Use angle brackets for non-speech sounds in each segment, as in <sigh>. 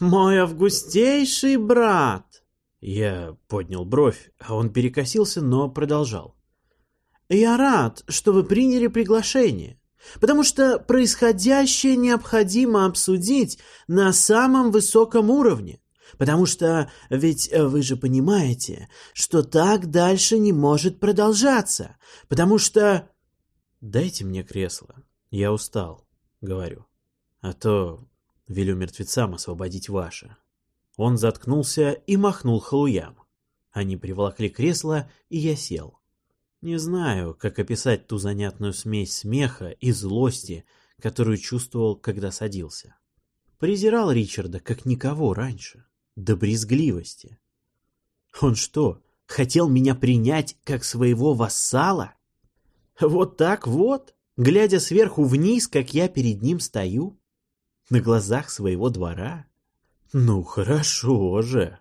«Мой августейший брат!» Я поднял бровь, а он перекосился, но продолжал. «Я рад, что вы приняли приглашение, потому что происходящее необходимо обсудить на самом высоком уровне, потому что ведь вы же понимаете, что так дальше не может продолжаться, потому что...» «Дайте мне кресло, я устал», — говорю, «а то велю мертвецам освободить ваше». Он заткнулся и махнул халуям. Они приволокли кресло, и я сел. Не знаю, как описать ту занятную смесь смеха и злости, которую чувствовал, когда садился. Презирал Ричарда, как никого раньше, до брезгливости. Он что, хотел меня принять как своего вассала? Вот так вот, глядя сверху вниз, как я перед ним стою? На глазах своего двора? Ну, хорошо же.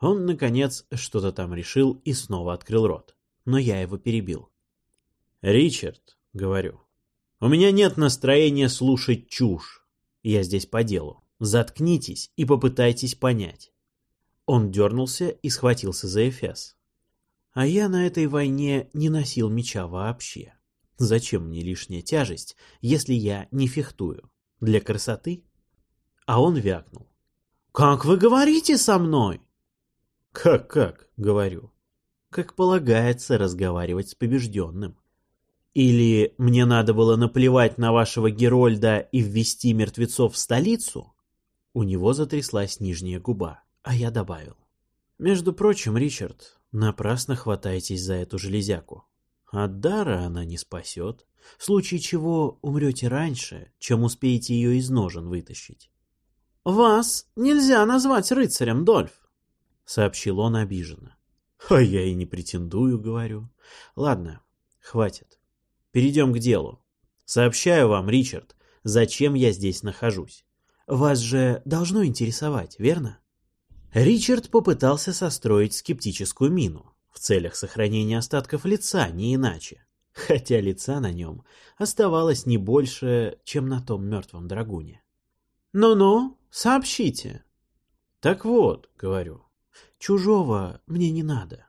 Он, наконец, что-то там решил и снова открыл рот. Но я его перебил. «Ричард», — говорю, — «у меня нет настроения слушать чушь. Я здесь по делу. Заткнитесь и попытайтесь понять». Он дернулся и схватился за Эфес. А я на этой войне не носил меча вообще. Зачем мне лишняя тяжесть, если я не фехтую? Для красоты? А он вякнул. «Как вы говорите со мной?» «Как-как?» — говорю. «Как полагается разговаривать с побежденным». «Или мне надо было наплевать на вашего Герольда и ввести мертвецов в столицу?» У него затряслась нижняя губа, а я добавил. «Между прочим, Ричард, напрасно хватаетесь за эту железяку. От дара она не спасет, в случае чего умрете раньше, чем успеете ее из ножен вытащить. «Вас нельзя назвать рыцарем, Дольф», — сообщил он обиженно. «А я и не претендую, — говорю. Ладно, хватит. Перейдем к делу. Сообщаю вам, Ричард, зачем я здесь нахожусь. Вас же должно интересовать, верно?» Ричард попытался состроить скептическую мину в целях сохранения остатков лица, не иначе, хотя лица на нем оставалось не больше, чем на том мертвом драгуне. «Ну-ну, сообщите». «Так вот», — говорю, — «чужого мне не надо.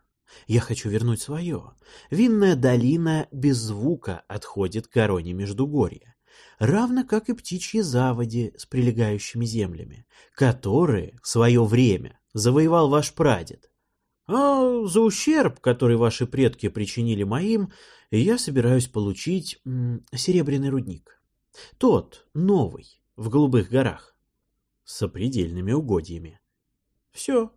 Я хочу вернуть свое. Винная долина без звука отходит к короне Междугорья, равно как и птичьи заводи с прилегающими землями, которые в свое время завоевал ваш прадед. А за ущерб, который ваши предки причинили моим, я собираюсь получить серебряный рудник. Тот, новый, в Голубых горах. С сопредельными угодьями. Все.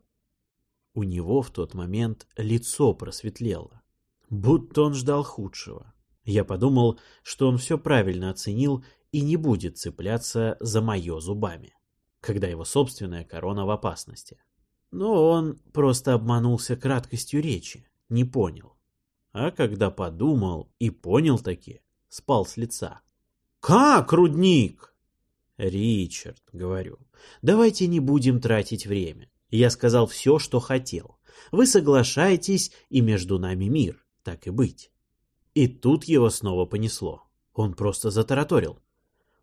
У него в тот момент лицо просветлело. Будто он ждал худшего. Я подумал, что он все правильно оценил и не будет цепляться за мое зубами, когда его собственная корона в опасности. Но он просто обманулся краткостью речи, не понял. А когда подумал и понял таки, спал с лица. «Как, рудник?» «Ричард», — говорю, — «давайте не будем тратить время. Я сказал все, что хотел. Вы соглашаетесь, и между нами мир, так и быть». И тут его снова понесло. Он просто затараторил.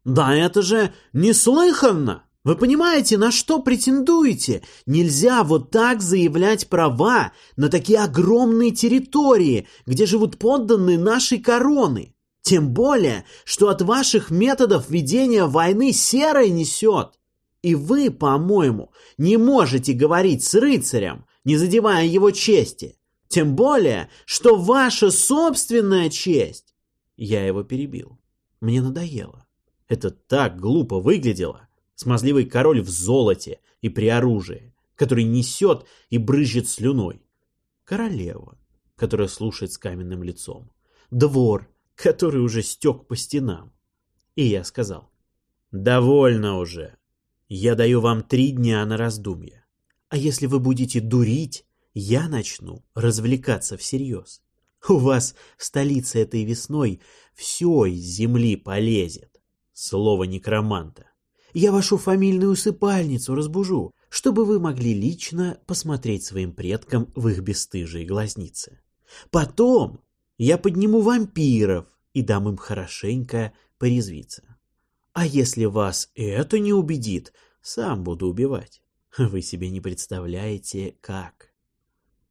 «Да это же неслыханно! Вы понимаете, на что претендуете? Нельзя вот так заявлять права на такие огромные территории, где живут подданные нашей короны. Тем более, что от ваших методов ведения войны серой несет. И вы, по-моему, не можете говорить с рыцарем, не задевая его чести. Тем более, что ваша собственная честь... Я его перебил. Мне надоело. Это так глупо выглядело. Смазливый король в золоте и при оружии, который несет и брызжет слюной. Королева, которая слушает с каменным лицом. Двор, который уже стек по стенам. И я сказал, «Довольно уже. Я даю вам три дня на раздумье. А если вы будете дурить, я начну развлекаться всерьез. У вас в столице этой весной все из земли полезет. Слово некроманта. Я вашу фамильную усыпальницу разбужу, чтобы вы могли лично посмотреть своим предкам в их бесстыжие глазницы. Потом я подниму вампиров и дам им хорошенько порезвиться. А если вас это не убедит, сам буду убивать. Вы себе не представляете, как.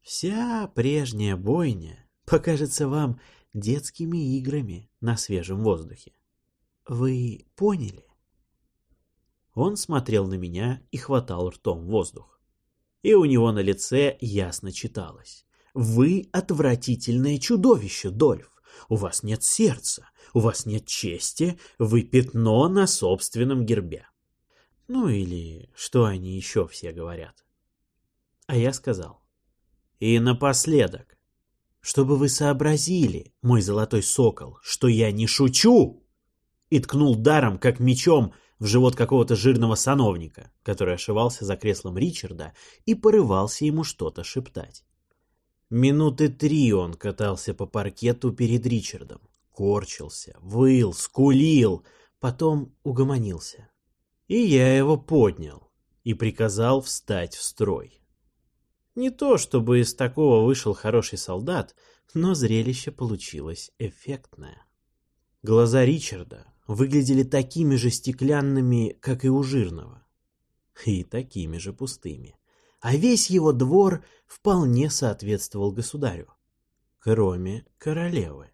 Вся прежняя бойня покажется вам детскими играми на свежем воздухе. Вы поняли? Он смотрел на меня и хватал ртом воздух. И у него на лице ясно читалось. «Вы отвратительное чудовище, Дольф. У вас нет сердца, у вас нет чести, вы пятно на собственном гербе». Ну или что они еще все говорят. А я сказал. И напоследок, чтобы вы сообразили, мой золотой сокол, что я не шучу, и ткнул даром, как мечом, в живот какого-то жирного сановника, который ошивался за креслом Ричарда и порывался ему что-то шептать. Минуты три он катался по паркету перед Ричардом, корчился, выл, скулил, потом угомонился. И я его поднял и приказал встать в строй. Не то, чтобы из такого вышел хороший солдат, но зрелище получилось эффектное. Глаза Ричарда выглядели такими же стеклянными, как и у жирного. И такими же пустыми. А весь его двор вполне соответствовал государю. Кроме королевы.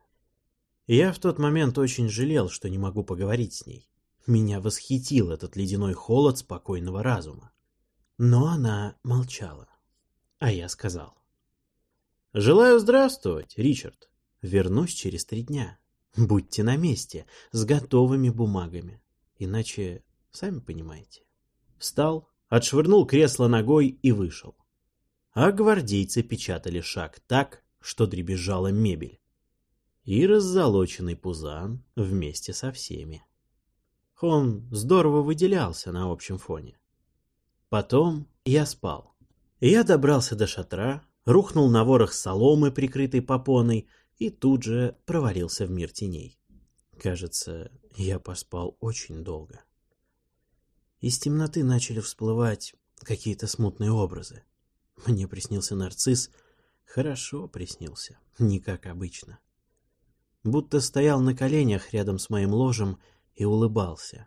Я в тот момент очень жалел, что не могу поговорить с ней. Меня восхитил этот ледяной холод спокойного разума. Но она молчала. А я сказал. «Желаю здравствовать, Ричард. Вернусь через три дня. Будьте на месте, с готовыми бумагами. Иначе, сами понимаете. Встал, отшвырнул кресло ногой и вышел. А гвардейцы печатали шаг так, что дребезжала мебель. И раззолоченный пузан вместе со всеми. Он здорово выделялся на общем фоне. Потом я спал. Я добрался до шатра, рухнул на ворох соломы, прикрытой попоной, и тут же провалился в мир теней. Кажется, я поспал очень долго. Из темноты начали всплывать какие-то смутные образы. Мне приснился нарцисс, хорошо приснился, не как обычно. Будто стоял на коленях рядом с моим ложем и улыбался,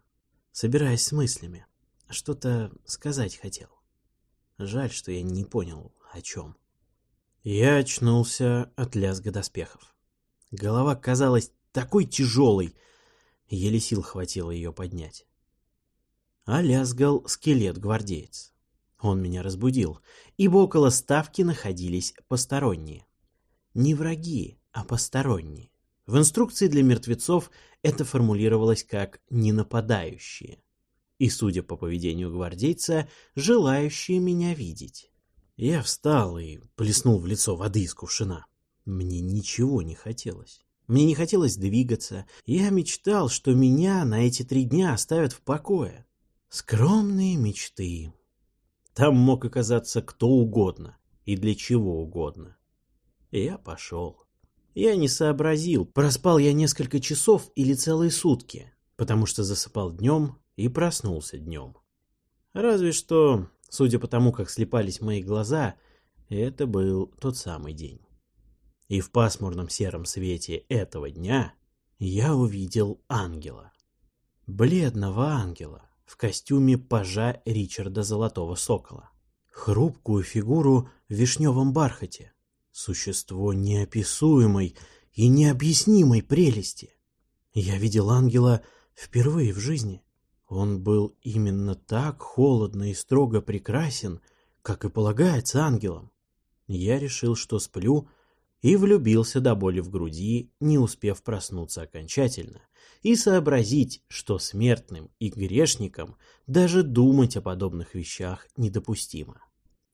собираясь с мыслями. Что-то сказать хотел. Жаль, что я не понял, о чем. Я очнулся от лязга доспехов. Голова казалась такой тяжелой, еле сил хватило ее поднять. А лязгал скелет-гвардеец. Он меня разбудил, ибо около ставки находились посторонние. Не враги, а посторонние. В инструкции для мертвецов это формулировалось как «ненападающие». И, судя по поведению гвардейца, желающие меня видеть. Я встал и плеснул в лицо воды из кувшина. Мне ничего не хотелось. Мне не хотелось двигаться. Я мечтал, что меня на эти три дня оставят в покое. Скромные мечты. Там мог оказаться кто угодно и для чего угодно. Я пошел. Я не сообразил, проспал я несколько часов или целые сутки, потому что засыпал днем и проснулся днем. Разве что Судя по тому, как слепались мои глаза, это был тот самый день. И в пасмурном сером свете этого дня я увидел ангела. Бледного ангела в костюме пажа Ричарда Золотого Сокола. Хрупкую фигуру в вишневом бархате. Существо неописуемой и необъяснимой прелести. Я видел ангела впервые в жизни. Он был именно так холодно и строго прекрасен, как и полагается ангелам. Я решил, что сплю, и влюбился до боли в груди, не успев проснуться окончательно, и сообразить, что смертным и грешникам даже думать о подобных вещах недопустимо.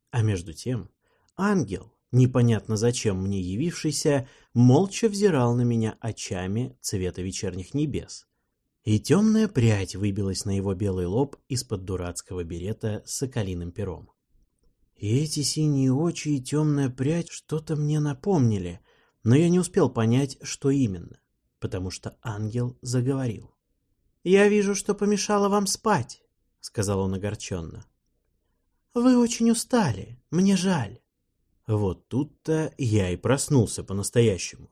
А между тем, ангел, непонятно зачем мне явившийся, молча взирал на меня очами цвета вечерних небес, и темная прядь выбилась на его белый лоб из-под дурацкого берета с соколиным пером. И эти синие очи и темная прядь что-то мне напомнили, но я не успел понять, что именно, потому что ангел заговорил. «Я вижу, что помешало вам спать», — сказал он огорченно. «Вы очень устали, мне жаль». Вот тут-то я и проснулся по-настоящему.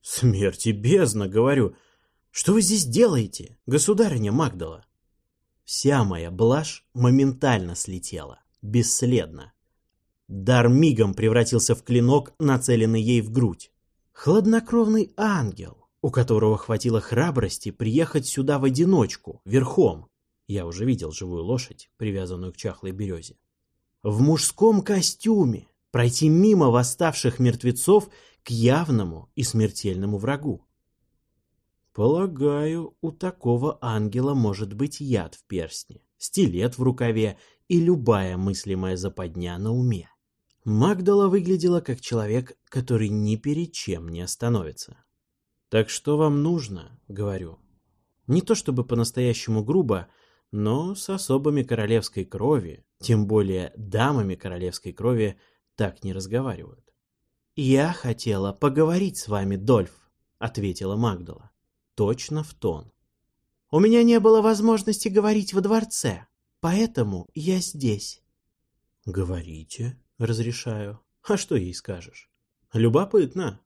«Смерти бездна», — говорю, — что вы здесь делаете, государыня Магдала? Вся моя блажь моментально слетела, бесследно. Дар мигом превратился в клинок, нацеленный ей в грудь. Хладнокровный ангел, у которого хватило храбрости приехать сюда в одиночку, верхом. Я уже видел живую лошадь, привязанную к чахлой березе. В мужском костюме пройти мимо восставших мертвецов к явному и смертельному врагу. Полагаю, у такого ангела может быть яд в перстне, стилет в рукаве и любая мыслимая западня на уме. Магдала выглядела как человек, который ни перед чем не остановится. «Так что вам нужно?» — говорю. Не то чтобы по-настоящему грубо, но с особами королевской крови, тем более дамами королевской крови, так не разговаривают. «Я хотела поговорить с вами, Дольф», — ответила Магдала точно в тон. «У меня не было возможности говорить во дворце, поэтому я здесь». «Говорите», — разрешаю. «А что ей скажешь?» «Любопытно».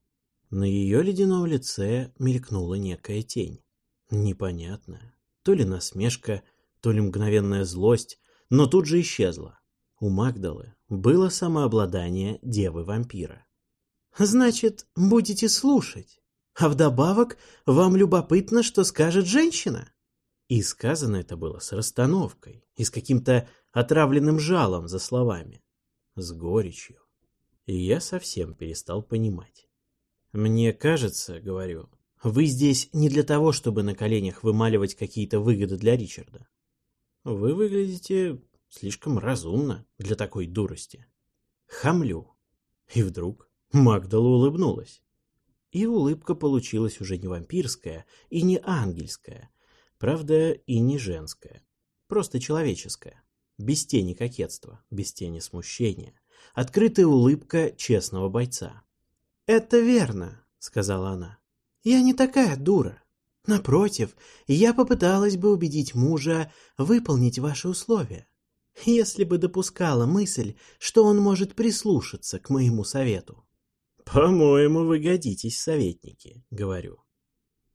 На ее ледяном лице мелькнула некая тень. Непонятная. То ли насмешка, то ли мгновенная злость, но тут же исчезла. У Магдалы было самообладание девы-вампира. «Значит, будете слушать?» А вдобавок, вам любопытно, что скажет женщина?» И сказано это было с расстановкой и с каким-то отравленным жалом за словами, с горечью. И я совсем перестал понимать. «Мне кажется, — говорю, — вы здесь не для того, чтобы на коленях вымаливать какие-то выгоды для Ричарда. Вы выглядите слишком разумно для такой дурости. Хамлю». И вдруг Магдала улыбнулась. И улыбка получилась уже не вампирская и не ангельская, правда, и не женская, просто человеческая, без тени кокетства, без тени смущения, открытая улыбка честного бойца. «Это верно», — сказала она. «Я не такая дура. Напротив, я попыталась бы убедить мужа выполнить ваши условия, если бы допускала мысль, что он может прислушаться к моему совету. «По-моему, вы годитесь, советники», — говорю.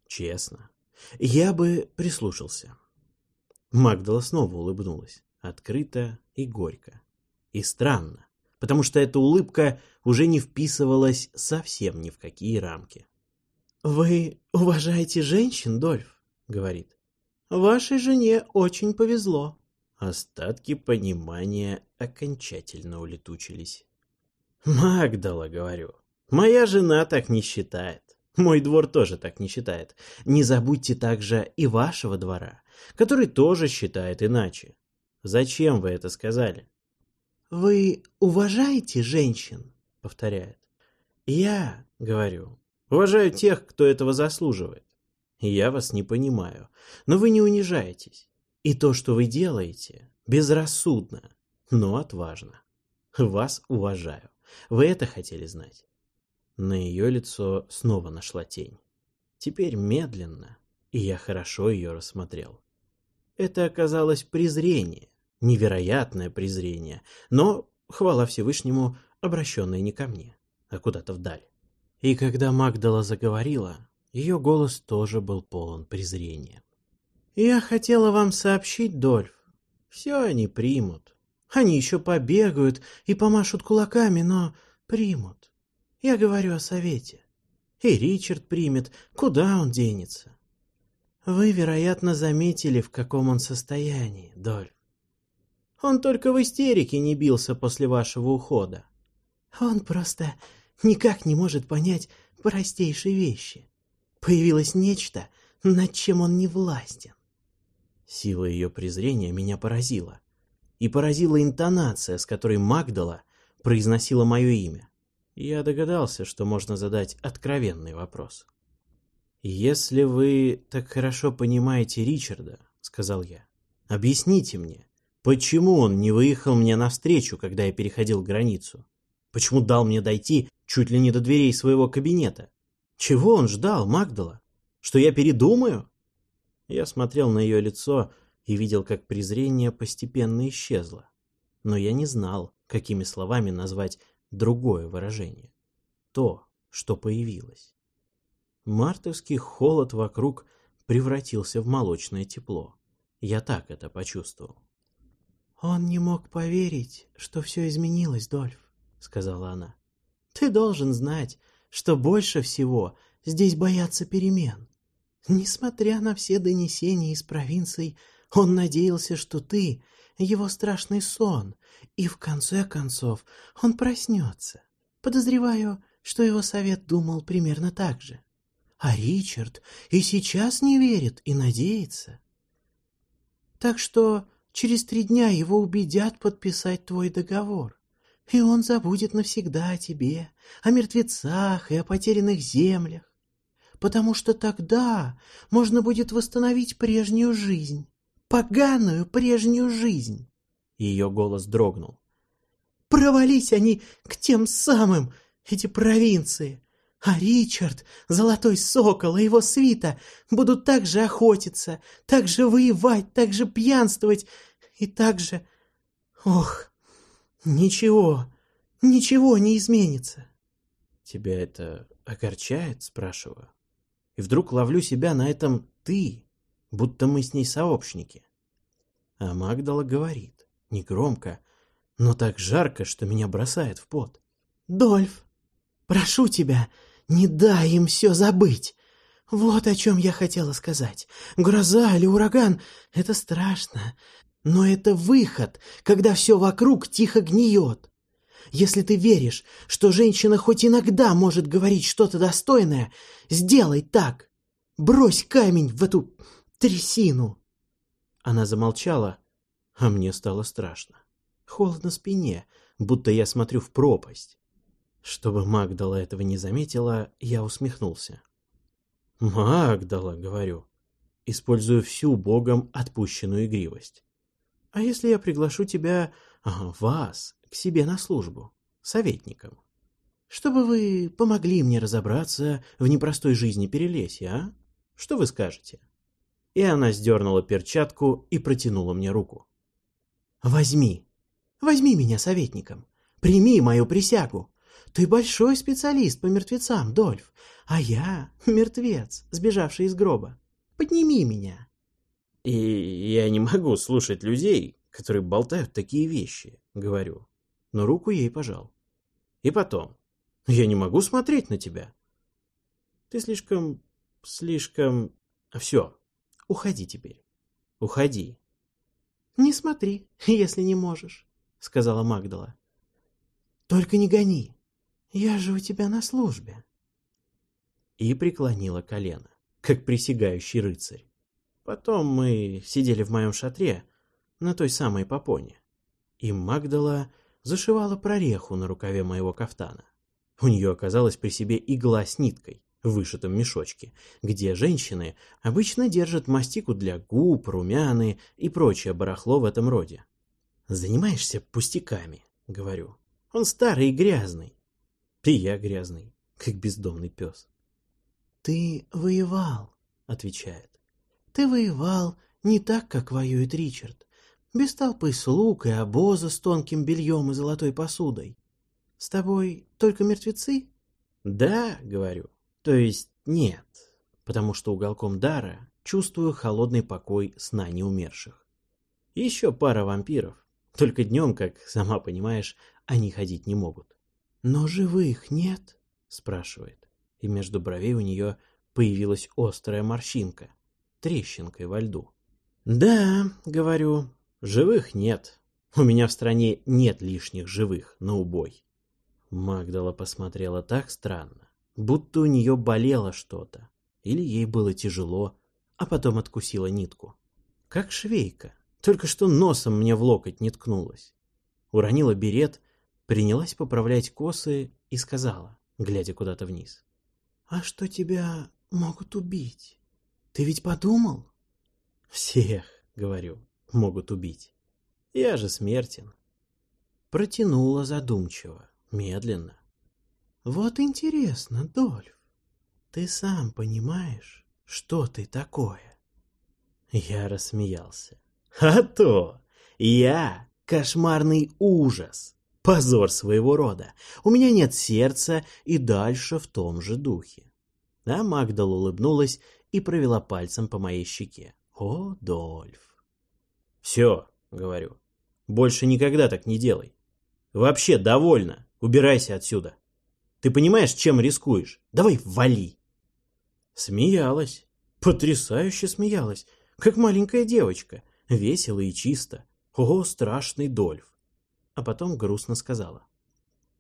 «Честно. Я бы прислушался». Магдала снова улыбнулась, открыто и горько. И странно, потому что эта улыбка уже не вписывалась совсем ни в какие рамки. «Вы уважаете женщин, Дольф?» — говорит. «Вашей жене очень повезло». Остатки понимания окончательно улетучились. «Магдала», — говорю, Моя жена так не считает. Мой двор тоже так не считает. Не забудьте также и вашего двора, который тоже считает иначе. Зачем вы это сказали? Вы уважаете женщин? Повторяет. Я, говорю, уважаю тех, кто этого заслуживает. Я вас не понимаю, но вы не унижаетесь. И то, что вы делаете, безрассудно, но отважно. Вас уважаю. Вы это хотели знать? На ее лицо снова нашла тень. Теперь медленно, и я хорошо ее рассмотрел. Это оказалось презрение, невероятное презрение, но, хвала Всевышнему, обращенное не ко мне, а куда-то вдаль. И когда Магдала заговорила, ее голос тоже был полон презрения. «Я хотела вам сообщить, Дольф, все они примут. Они еще побегают и помашут кулаками, но примут. Я говорю о совете. И Ричард примет, куда он денется. Вы, вероятно, заметили, в каком он состоянии, Дольф. Он только в истерике не бился после вашего ухода. Он просто никак не может понять простейшие вещи. Появилось нечто, над чем он не властен. Сила ее презрения меня поразила. И поразила интонация, с которой Магдала произносила мое имя я догадался, что можно задать откровенный вопрос. «Если вы так хорошо понимаете Ричарда, — сказал я, — объясните мне, почему он не выехал мне навстречу, когда я переходил границу? Почему дал мне дойти чуть ли не до дверей своего кабинета? Чего он ждал, Магдала? Что я передумаю?» Я смотрел на ее лицо и видел, как презрение постепенно исчезло. Но я не знал, какими словами назвать другое выражение. То, что появилось. Мартовский холод вокруг превратился в молочное тепло. Я так это почувствовал. «Он не мог поверить, что все изменилось, Дольф», — сказала она. «Ты должен знать, что больше всего здесь боятся перемен. Несмотря на все донесения из провинций, он надеялся, что ты — его страшный сон, и в конце концов он проснется. Подозреваю, что его совет думал примерно так же. А Ричард и сейчас не верит и надеется. Так что через три дня его убедят подписать твой договор, и он забудет навсегда о тебе, о мертвецах и о потерянных землях, потому что тогда можно будет восстановить прежнюю жизнь, поганую прежнюю жизнь. Ее голос дрогнул. Провались они к тем самым, эти провинции. А Ричард, Золотой Сокол и его свита будут так же охотиться, так же воевать, так же пьянствовать и так же... Ох, ничего, ничего не изменится. Тебя это огорчает, спрашиваю. И вдруг ловлю себя на этом «ты», будто мы с ней сообщники. А Магдала говорит, негромко, но так жарко, что меня бросает в пот. «Дольф, прошу тебя, не дай им все забыть. Вот о чем я хотела сказать. Гроза или ураган — это страшно, но это выход, когда все вокруг тихо гниет. Если ты веришь, что женщина хоть иногда может говорить что-то достойное, сделай так. Брось камень в эту трясину. Она замолчала, а мне стало страшно. Холодно спине, будто я смотрю в пропасть. Чтобы Магдала этого не заметила, я усмехнулся. «Магдала», — говорю, использую всю богом отпущенную игривость. «А если я приглашу тебя, вас, к себе на службу, советником? Чтобы вы помогли мне разобраться в непростой жизни Перелесья, а? Что вы скажете?» И она сдернула перчатку и протянула мне руку. «Возьми, возьми меня советником, прими мою присягу, ты большой специалист по мертвецам, Дольф, а я мертвец, сбежавший из гроба. Подними меня. И я не могу слушать людей, которые болтают такие вещи, говорю. Но руку ей пожал. И потом, я не могу смотреть на тебя. Ты слишком, слишком... Все, уходи теперь. Уходи. Не смотри, <laughs> если не можешь, сказала Магдала. Только не гони. «Я же у тебя на службе». И преклонила колено, как присягающий рыцарь. Потом мы сидели в моем шатре, на той самой попоне, и Магдала зашивала прореху на рукаве моего кафтана. У нее оказалась при себе игла с ниткой вышитом мешочке, где женщины обычно держат мастику для губ, румяны и прочее барахло в этом роде. «Занимаешься пустяками», — говорю. «Он старый и грязный. И я грязный, как бездомный пес. «Ты воевал», — отвечает. «Ты воевал не так, как воюет Ричард, без толпы слуг и обоза с тонким бельем и золотой посудой. С тобой только мертвецы?» «Да», — говорю, — «то есть нет, потому что уголком дара чувствую холодный покой сна неумерших. Еще пара вампиров, только днем, как сама понимаешь, они ходить не могут. «Но живых нет?» — спрашивает. И между бровей у нее появилась острая морщинка, трещинкой во льду. «Да, — говорю, — живых нет. У меня в стране нет лишних живых на убой». Магдала посмотрела так странно, будто у нее болело что-то, или ей было тяжело, а потом откусила нитку. Как швейка, только что носом мне в локоть не ткнулась. Уронила берет принялась поправлять косы и сказала, глядя куда-то вниз. «А что тебя могут убить? Ты ведь подумал?» «Всех, — говорю, — могут убить. Я же смертен». Протянула задумчиво, медленно. «Вот интересно, Дольф, ты сам понимаешь, что ты такое?» Я рассмеялся. «А то! Я — кошмарный ужас!» Позор своего рода. У меня нет сердца и дальше в том же духе. А Магдал улыбнулась и провела пальцем по моей щеке. О, Дольф, Все, говорю. Больше никогда так не делай. Вообще довольно. Убирайся отсюда. Ты понимаешь, чем рискуешь? Давай вали. Смеялась. Потрясающе смеялась. Как маленькая девочка. Весело и чисто. О, страшный Дольф. А потом грустно сказала.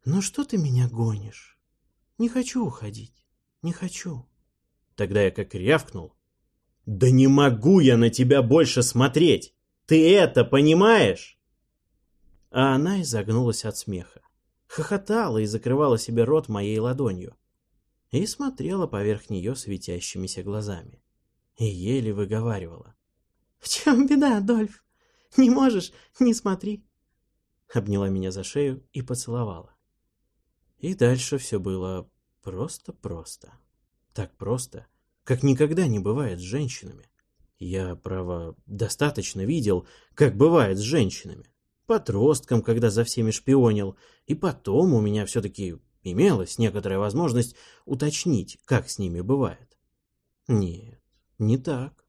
Ну что ты меня гонишь? Не хочу уходить. Не хочу. Тогда я как рявкнул. Да не могу я на тебя больше смотреть. Ты это понимаешь? А она изогнулась от смеха. Хохотала и закрывала себе рот моей ладонью. И смотрела поверх нее светящимися глазами. И еле выговаривала. «В чем беда, Дольф? Не можешь? Не смотри!» Обняла меня за шею и поцеловала. И дальше все было просто-просто. Так просто, как никогда не бывает с женщинами. Я, право, достаточно видел, как бывает с женщинами. Подростком, когда за всеми шпионил, и потом у меня все-таки имелась некоторая возможность уточнить, как с ними бывает. Нет, не так.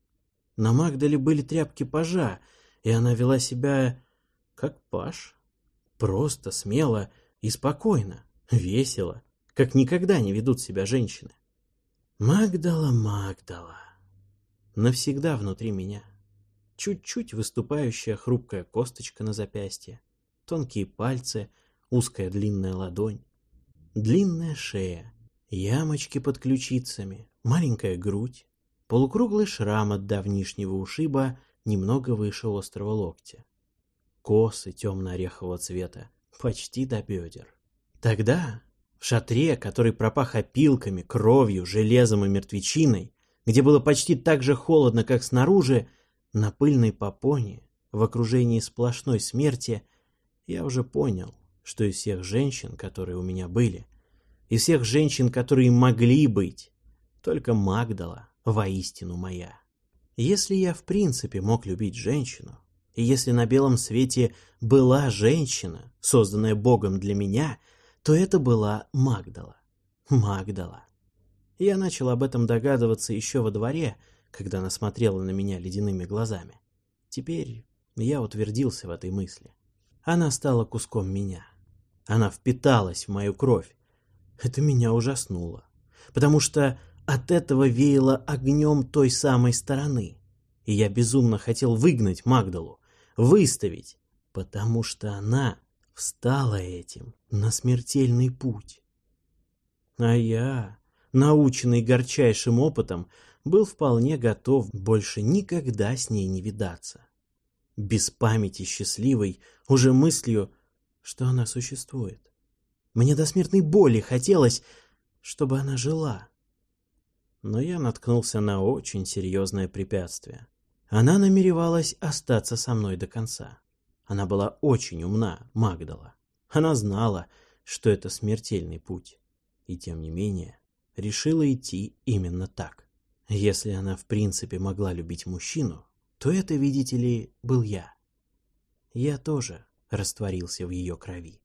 На Магдале были тряпки пажа, и она вела себя как паж. Просто, смело и спокойно, весело, как никогда не ведут себя женщины. Магдала, Магдала навсегда внутри меня. Чуть-чуть выступающая хрупкая косточка на запястье, тонкие пальцы, узкая длинная ладонь, длинная шея, ямочки под ключицами, маленькая грудь, полукруглый шрам от давнишнего ушиба немного выше острого локтя, косы темно-орехового цвета, почти до бедер. Тогда, в шатре, который пропах опилками, кровью, железом и мертвечиной, где было почти так же холодно, как снаружи, на пыльной попоне, в окружении сплошной смерти, я уже понял, что из всех женщин, которые у меня были, из всех женщин, которые могли быть, только Магдала воистину моя. Если я в принципе мог любить женщину, и если на белом свете была женщина, созданная Богом для меня, то это была Магдала. Магдала. Я начал об этом догадываться еще во дворе, когда она смотрела на меня ледяными глазами. Теперь я утвердился в этой мысли. Она стала куском меня. Она впиталась в мою кровь. Это меня ужаснуло, потому что от этого веяло огнем той самой стороны. И я безумно хотел выгнать Магдалу, выставить, потому что она встала этим на смертельный путь. А я наученный горчайшим опытом, был вполне готов больше никогда с ней не видаться. Без памяти счастливой, уже мыслью, что она существует. Мне до смертной боли хотелось, чтобы она жила. Но я наткнулся на очень серьезное препятствие. Она намеревалась остаться со мной до конца. Она была очень умна, Магдала. Она знала, что это смертельный путь. И тем не менее, решила идти именно так. Если она в принципе могла любить мужчину, то это, видите ли, был я. Я тоже растворился в ее крови.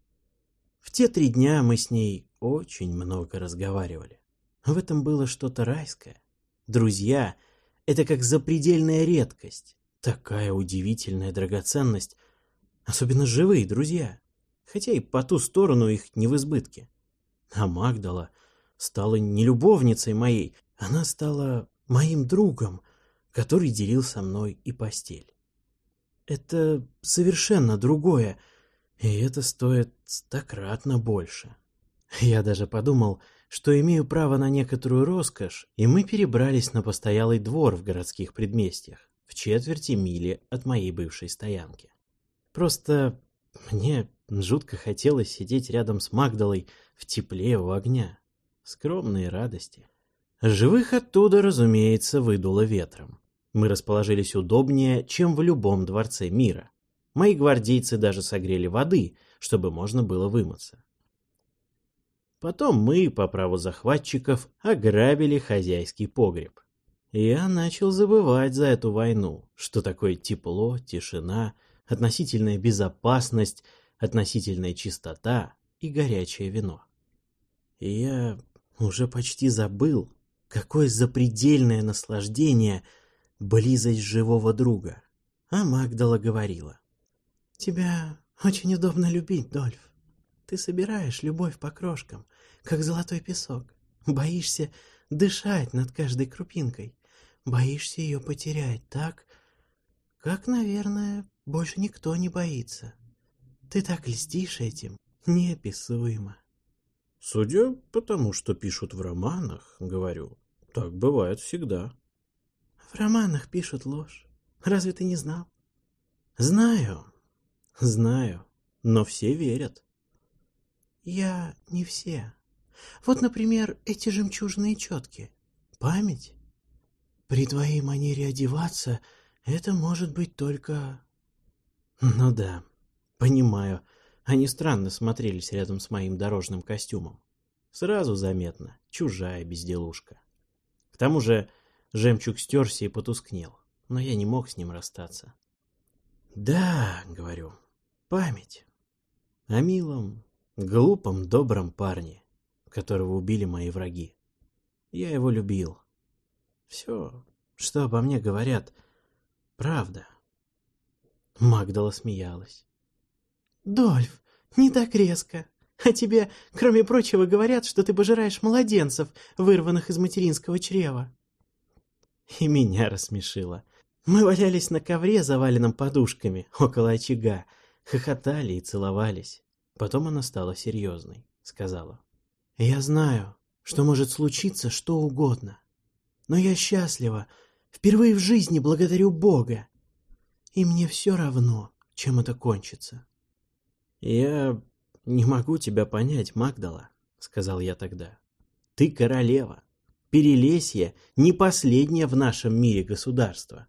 В те три дня мы с ней очень много разговаривали. В этом было что-то райское. Друзья — это как запредельная редкость, такая удивительная драгоценность, особенно живые друзья, хотя и по ту сторону их не в избытке. А Магдала — стала не любовницей моей, она стала моим другом, который делил со мной и постель. Это совершенно другое, и это стоит стократно больше. Я даже подумал, что имею право на некоторую роскошь, и мы перебрались на постоялый двор в городских предместьях, в четверти мили от моей бывшей стоянки. Просто мне жутко хотелось сидеть рядом с Магдалой в тепле у огня скромные радости. Живых оттуда, разумеется, выдуло ветром. Мы расположились удобнее, чем в любом дворце мира. Мои гвардейцы даже согрели воды, чтобы можно было вымыться. Потом мы, по праву захватчиков, ограбили хозяйский погреб. Я начал забывать за эту войну, что такое тепло, тишина, относительная безопасность, относительная чистота и горячее вино. Я уже почти забыл, какое запредельное наслаждение близость живого друга. А Магдала говорила. «Тебя очень удобно любить, Дольф. Ты собираешь любовь по крошкам, как золотой песок. Боишься дышать над каждой крупинкой. Боишься ее потерять так, как, наверное, больше никто не боится. Ты так льстишь этим, неописуемо. Судя по тому, что пишут в романах, говорю, так бывает всегда. В романах пишут ложь. Разве ты не знал? Знаю, знаю, но все верят. Я не все. Вот, например, эти жемчужные четки. Память. При твоей манере одеваться это может быть только... Ну да, понимаю. Они странно смотрелись рядом с моим дорожным костюмом. Сразу заметно, чужая безделушка. К тому же жемчуг стерся и потускнел, но я не мог с ним расстаться. Да, говорю, память. О милом, глупом, добром парне, которого убили мои враги. Я его любил. Все, что обо мне говорят, правда. Магдала смеялась. «Дольф, не так резко. А тебе, кроме прочего, говорят, что ты пожираешь младенцев, вырванных из материнского чрева». И меня рассмешило. Мы валялись на ковре, заваленном подушками, около очага, хохотали и целовались. Потом она стала серьезной, сказала. «Я знаю, что может случиться что угодно. Но я счастлива. Впервые в жизни благодарю Бога. И мне все равно, чем это кончится». «Я не могу тебя понять, Магдала», — сказал я тогда. «Ты королева. Перелесье не последнее в нашем мире государство.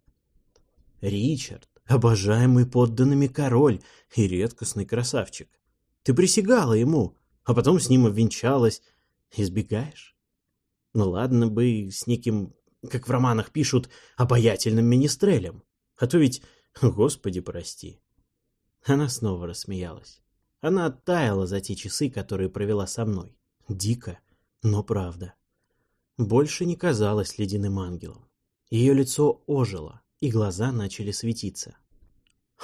Ричард, обожаемый подданными король и редкостный красавчик. Ты присягала ему, а потом с ним обвенчалась. Избегаешь? Ну ладно бы с неким, как в романах пишут, обаятельным министрелем. А то ведь, господи прости. Она снова рассмеялась. Она оттаяла за те часы, которые провела со мной. Дико, но правда. Больше не казалась ледяным ангелом. Ее лицо ожило, и глаза начали светиться.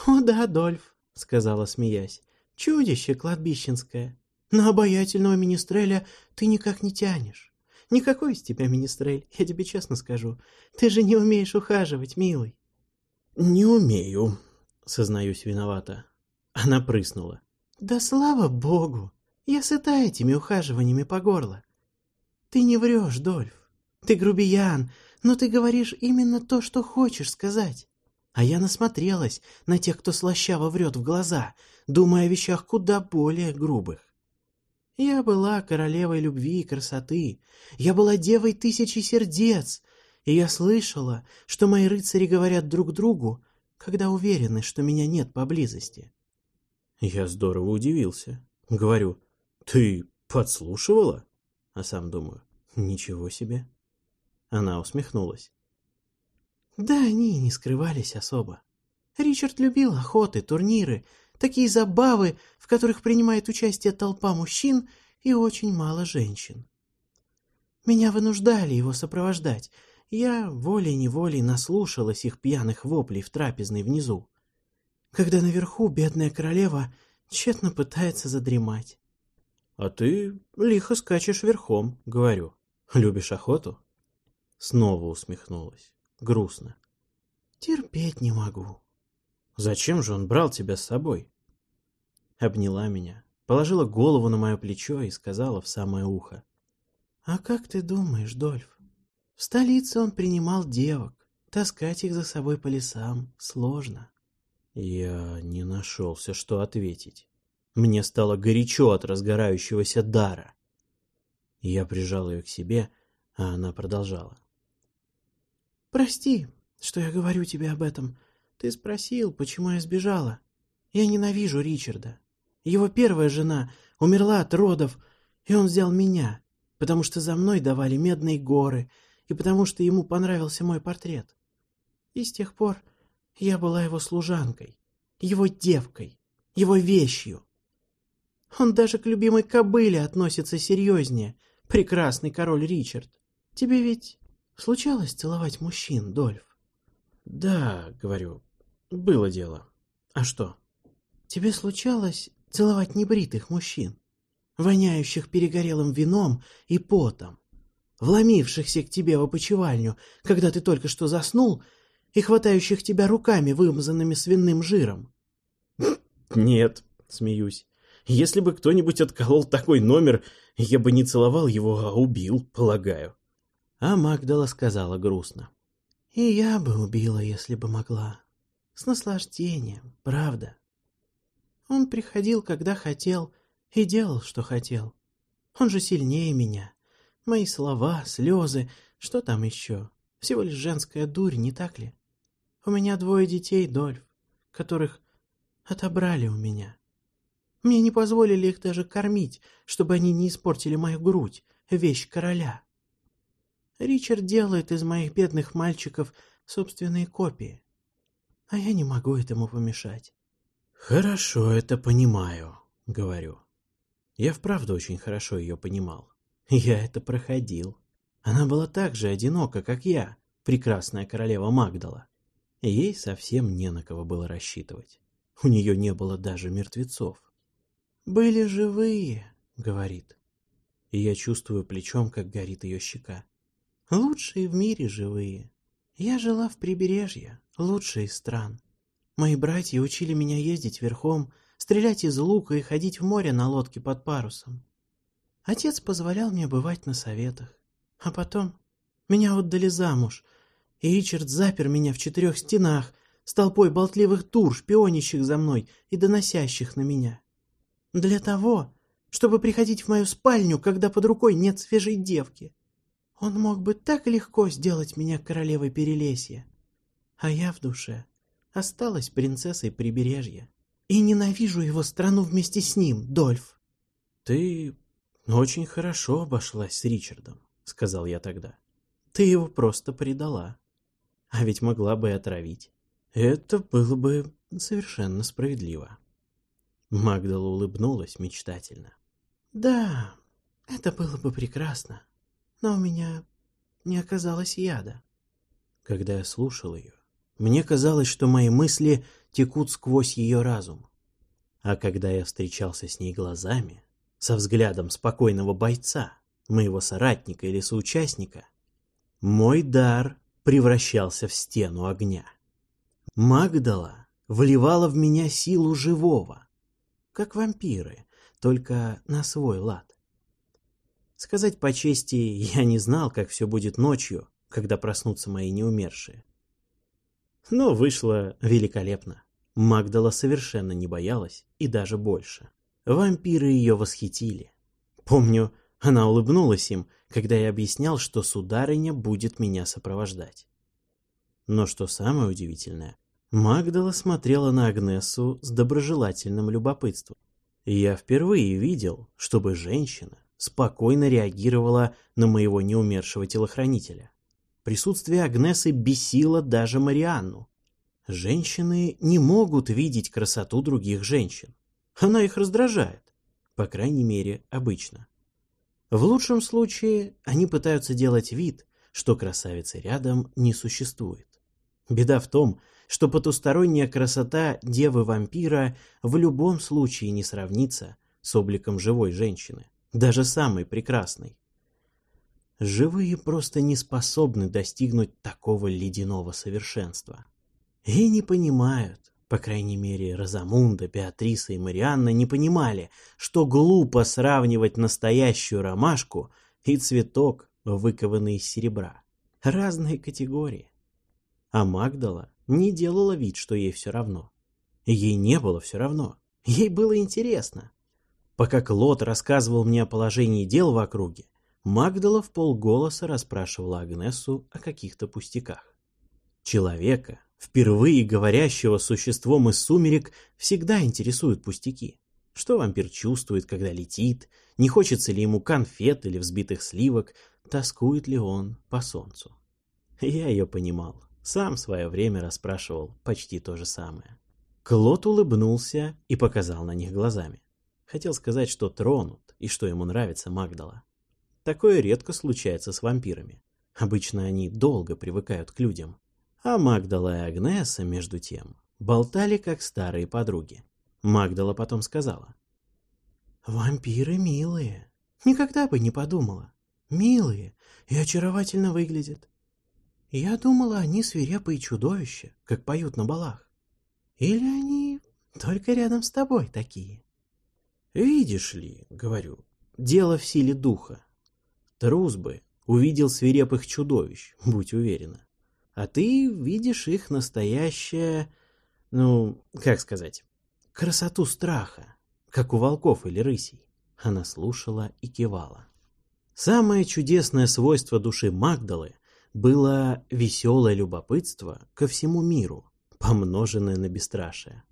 «О да, Дольф», — сказала, смеясь, — «чудище кладбищенское. На обаятельного министреля ты никак не тянешь. Никакой из тебя министрель, я тебе честно скажу. Ты же не умеешь ухаживать, милый». «Не умею», — сознаюсь виновата. Она прыснула. «Да слава богу! Я сыта этими ухаживаниями по горло. Ты не врешь, Дольф. Ты грубиян, но ты говоришь именно то, что хочешь сказать. А я насмотрелась на тех, кто слащаво врет в глаза, думая о вещах куда более грубых. Я была королевой любви и красоты. Я была девой тысячи сердец. И я слышала, что мои рыцари говорят друг другу, когда уверены, что меня нет поблизости. Я здорово удивился. Говорю, ты подслушивала? А сам думаю, ничего себе. Она усмехнулась. Да они не скрывались особо. Ричард любил охоты, турниры, такие забавы, в которых принимает участие толпа мужчин и очень мало женщин. Меня вынуждали его сопровождать. Я волей-неволей наслушалась их пьяных воплей в трапезной внизу когда наверху бедная королева тщетно пытается задремать. — А ты лихо скачешь верхом, — говорю. — Любишь охоту? Снова усмехнулась. Грустно. — Терпеть не могу. — Зачем же он брал тебя с собой? Обняла меня, положила голову на мое плечо и сказала в самое ухо. — А как ты думаешь, Дольф? В столице он принимал девок. Таскать их за собой по лесам сложно. Я не нашелся, что ответить. Мне стало горячо от разгорающегося дара. Я прижал ее к себе, а она продолжала. «Прости, что я говорю тебе об этом. Ты спросил, почему я сбежала. Я ненавижу Ричарда. Его первая жена умерла от родов, и он взял меня, потому что за мной давали медные горы, и потому что ему понравился мой портрет. И с тех пор я была его служанкой, его девкой, его вещью. Он даже к любимой кобыле относится серьезнее, прекрасный король Ричард. Тебе ведь случалось целовать мужчин, Дольф? Да, говорю, было дело. А что? Тебе случалось целовать небритых мужчин, воняющих перегорелым вином и потом, вломившихся к тебе в опочивальню, когда ты только что заснул, и хватающих тебя руками, вымазанными свиным жиром? Нет, смеюсь. Если бы кто-нибудь отколол такой номер, я бы не целовал его, а убил, полагаю. А Магдала сказала грустно. И я бы убила, если бы могла. С наслаждением, правда. Он приходил, когда хотел, и делал, что хотел. Он же сильнее меня. Мои слова, слезы, что там еще? Всего лишь женская дурь, не так ли? У меня двое детей, Дольф, которых отобрали у меня. Мне не позволили их даже кормить, чтобы они не испортили мою грудь, вещь короля. Ричард делает из моих бедных мальчиков собственные копии. А я не могу этому помешать. «Хорошо это понимаю», — говорю. Я вправду очень хорошо ее понимал. Я это проходил. Она была так же одинока, как я, прекрасная королева Магдала. Ей совсем не на кого было рассчитывать. У нее не было даже мертвецов. «Были живые», — говорит. И я чувствую плечом, как горит ее щека. Лучшие в мире живые. Я жила в прибережье, лучшие стран. Мои братья учили меня ездить верхом, стрелять из лука и ходить в море на лодке под парусом. Отец позволял мне бывать на советах. А потом меня отдали замуж, и Ричард запер меня в четырех стенах с толпой болтливых тур, шпионящих за мной и доносящих на меня. Для того, чтобы приходить в мою спальню, когда под рукой нет свежей девки. Он мог бы так легко сделать меня королевой Перелесья. А я в душе осталась принцессой Прибережья. И ненавижу его страну вместе с ним, Дольф. Ты очень хорошо обошлась с Ричардом, сказал я тогда. Ты его просто предала. А ведь могла бы и отравить. Это было бы совершенно справедливо. Магдала улыбнулась мечтательно. Да, это было бы прекрасно но у меня не оказалось яда. Когда я слушал ее, мне казалось, что мои мысли текут сквозь ее разум. А когда я встречался с ней глазами, со взглядом спокойного бойца, моего соратника или соучастника, мой дар превращался в стену огня. Магдала вливала в меня силу живого, как вампиры, только на свой лад. Сказать по чести, я не знал, как все будет ночью, когда проснутся мои неумершие. Но вышло великолепно. Магдала совершенно не боялась, и даже больше. Вампиры ее восхитили. Помню, она улыбнулась им, когда я объяснял, что сударыня будет меня сопровождать. Но что самое удивительное, Магдала смотрела на Агнесу с доброжелательным любопытством. Я впервые видел, чтобы женщина спокойно реагировала на моего неумершего телохранителя. Присутствие Агнесы бесило даже Марианну. Женщины не могут видеть красоту других женщин. Она их раздражает, по крайней мере, обычно. В лучшем случае они пытаются делать вид, что красавицы рядом не существует. Беда в том, что потусторонняя красота девы-вампира в любом случае не сравнится с обликом живой женщины даже самый прекрасный. Живые просто не способны достигнуть такого ледяного совершенства. И не понимают, по крайней мере, Розамунда, Беатриса и Марианна не понимали, что глупо сравнивать настоящую ромашку и цветок, выкованный из серебра. Разные категории. А Магдала не делала вид, что ей все равно. Ей не было все равно. Ей было интересно. Пока Клод рассказывал мне о положении дел в округе, Магдала в полголоса расспрашивала Агнесу о каких-то пустяках. Человека, впервые говорящего существом из сумерек, всегда интересуют пустяки. Что вампир чувствует, когда летит, не хочется ли ему конфет или взбитых сливок, тоскует ли он по солнцу. Я ее понимал, сам свое время расспрашивал почти то же самое. Клод улыбнулся и показал на них глазами. Хотел сказать, что тронут и что ему нравится Магдала. Такое редко случается с вампирами. Обычно они долго привыкают к людям. А Магдала и Агнеса, между тем, Болтали, как старые подруги. Магдала потом сказала. «Вампиры милые. Никогда бы не подумала. Милые и очаровательно выглядят. Я думала, они свирепые чудовища, как поют на балах. Или они только рядом с тобой такие?» «Видишь ли, — говорю, — дело в силе духа. Трус бы увидел свирепых чудовищ, будь уверена. А ты видишь их настоящее, ну, как сказать, красоту страха, как у волков или рысей. Она слушала и кивала. Самое чудесное свойство души Магдалы было веселое любопытство ко всему миру, помноженное на бесстрашие.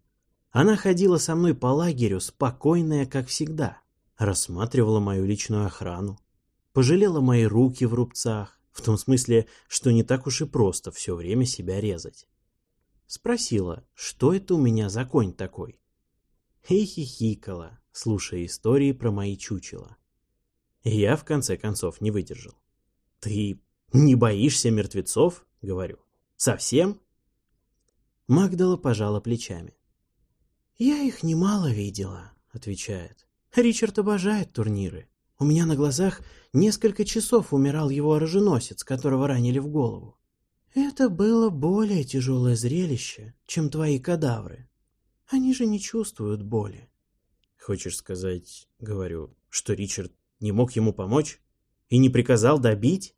Она ходила со мной по лагерю, спокойная, как всегда, рассматривала мою личную охрану, пожалела мои руки в рубцах, в том смысле, что не так уж и просто все время себя резать. Спросила, что это у меня за конь такой. И хихикала, слушая истории про мои чучела. Я, в конце концов, не выдержал. «Ты не боишься мертвецов?» — говорю. «Совсем?» Магдала пожала плечами. «Я их немало видела», — отвечает. «Ричард обожает турниры. У меня на глазах несколько часов умирал его оруженосец, которого ранили в голову. Это было более тяжелое зрелище, чем твои кадавры. Они же не чувствуют боли. Хочешь сказать, говорю, что Ричард не мог ему помочь? И не приказал добить?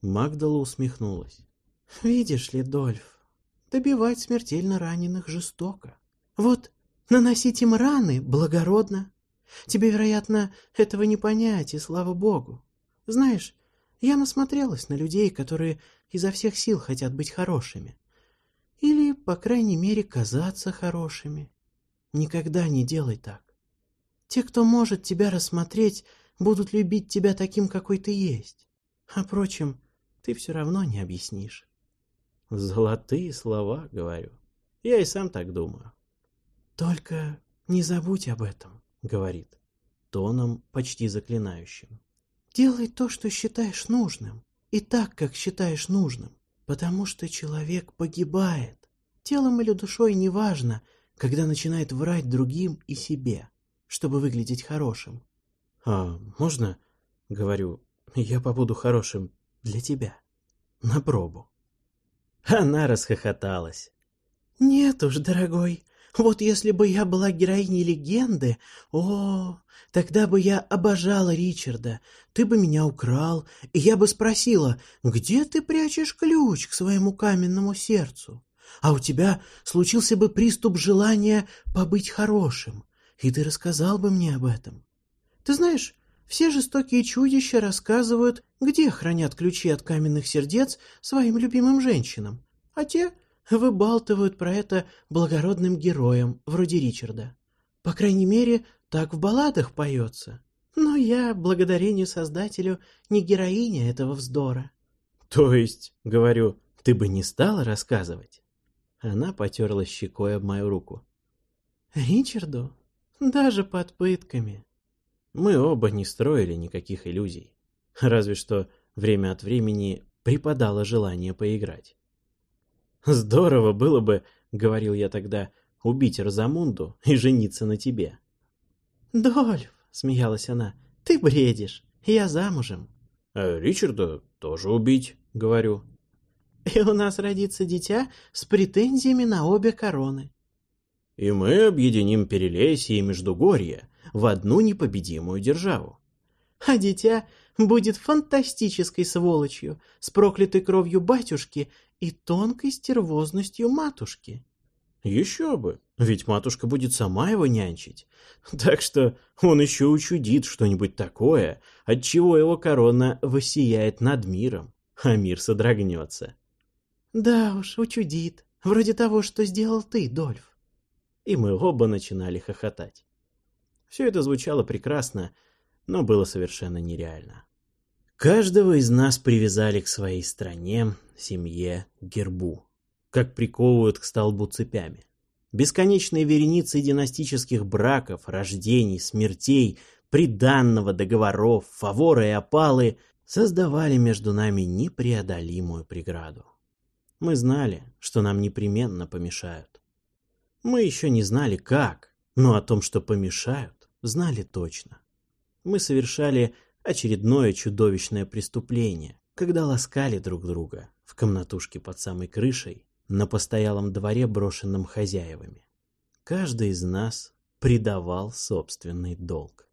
Магдала усмехнулась. Видишь ли, Дольф, добивать смертельно раненых жестоко. Вот наносить им раны благородно, Тебе, вероятно, этого не понять, и слава богу. Знаешь, я насмотрелась на людей, которые изо всех сил хотят быть хорошими. Или, по крайней мере, казаться хорошими. Никогда не делай так. Те, кто может тебя рассмотреть, будут любить тебя таким, какой ты есть. А, впрочем, ты все равно не объяснишь. Золотые слова, говорю. Я и сам так думаю. Только не забудь об этом. — говорит, тоном почти заклинающим. «Делай то, что считаешь нужным, и так, как считаешь нужным, потому что человек погибает. Телом или душой неважно, когда начинает врать другим и себе, чтобы выглядеть хорошим». «А можно, — говорю, — я побуду хорошим для тебя, на пробу?» Она расхохоталась. «Нет уж, дорогой, вот если бы я была героиней легенды, о, тогда бы я обожала Ричарда. Ты бы меня украл, и я бы спросила, где ты прячешь ключ к своему каменному сердцу? А у тебя случился бы приступ желания побыть хорошим, и ты рассказал бы мне об этом. Ты знаешь, все жестокие чудища рассказывают, где хранят ключи от каменных сердец своим любимым женщинам, а те выбалтывают про это благородным героям, вроде Ричарда. По крайней мере, так в балладах поется. Но я, благодарению Создателю, не героиня этого вздора. То есть, говорю, ты бы не стала рассказывать? Она потерла щекой об мою руку. Ричарду? Даже под пытками. Мы оба не строили никаких иллюзий. Разве что время от времени припадало желание поиграть. Здорово было бы, говорил я тогда, убить Розамунду и жениться на тебе. Дольф, смеялась она, ты бредишь, я замужем. А Ричарда тоже убить, говорю. И у нас родится дитя с претензиями на обе короны. И мы объединим Перелесье и Междугорье в одну непобедимую державу. А дитя будет фантастической сволочью, с проклятой кровью батюшки и тонкой стервозностью матушки. Еще бы, ведь матушка будет сама его нянчить. Так что он еще учудит что-нибудь такое, от чего его корона воссияет над миром, а мир содрогнется. Да уж, учудит. Вроде того, что сделал ты, Дольф. И мы оба начинали хохотать. Все это звучало прекрасно, но было совершенно нереально. Каждого из нас привязали к своей стране, семье, гербу, как приковывают к столбу цепями. Бесконечные вереницы династических браков, рождений, смертей, приданного, договоров, фаворы и опалы создавали между нами непреодолимую преграду. Мы знали, что нам непременно помешают. Мы еще не знали как, но о том, что помешают, знали точно. Мы совершали очередное чудовищное преступление, когда ласкали друг друга в комнатушке под самой крышей на постоялом дворе, брошенном хозяевами. Каждый из нас предавал собственный долг.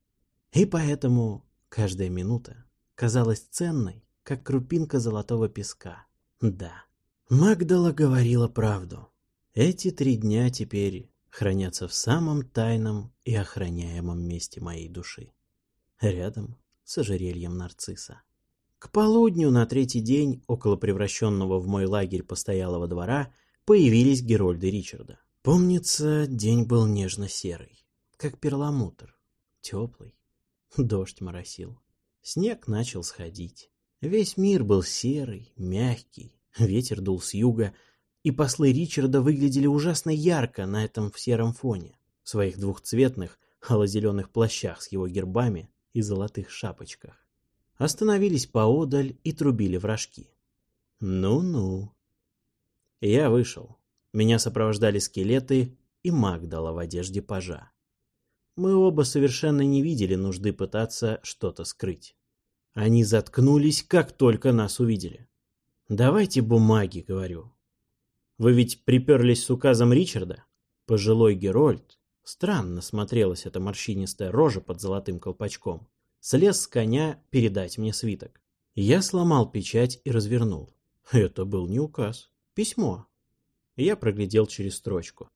И поэтому каждая минута казалась ценной, как крупинка золотого песка. Да, Магдала говорила правду. Эти три дня теперь хранятся в самом тайном и охраняемом месте моей души. Рядом с ожерельем нарцисса. К полудню на третий день около превращенного в мой лагерь постоялого двора появились Герольды Ричарда. Помнится, день был нежно-серый, как перламутр, теплый. Дождь моросил. Снег начал сходить. Весь мир был серый, мягкий, ветер дул с юга, и послы Ричарда выглядели ужасно ярко на этом сером фоне, в своих двухцветных, ало-зеленых плащах с его гербами и золотых шапочках. Остановились поодаль и трубили в рожки. Ну-ну. Я вышел. Меня сопровождали скелеты и Магдала в одежде пажа. Мы оба совершенно не видели нужды пытаться что-то скрыть. Они заткнулись, как только нас увидели. «Давайте бумаги», — говорю. «Вы ведь приперлись с указом Ричарда?» Пожилой Герольд, странно смотрелась эта морщинистая рожа под золотым колпачком, слез с коня передать мне свиток. Я сломал печать и развернул. Это был не указ, письмо. Я проглядел через строчку.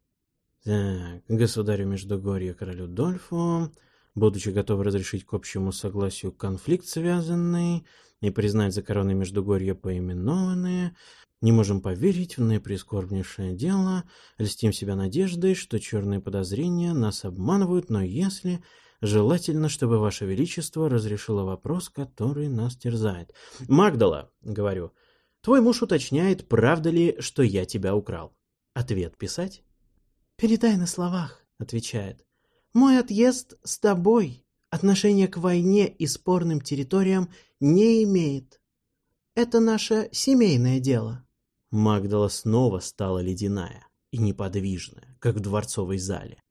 Так, государю Междугорья королю Дольфу, будучи готов разрешить к общему согласию конфликт связанный и признать за короной Междугорья поименованные, не можем поверить в наиприскорбнейшее дело, льстим себя надеждой, что черные подозрения нас обманывают, но если Желательно, чтобы Ваше Величество разрешило вопрос, который нас терзает. Магдала, говорю, твой муж уточняет, правда ли, что я тебя украл. Ответ писать? Передай на словах, отвечает. Мой отъезд с тобой отношения к войне и спорным территориям не имеет. Это наше семейное дело. Магдала снова стала ледяная и неподвижная, как в дворцовой зале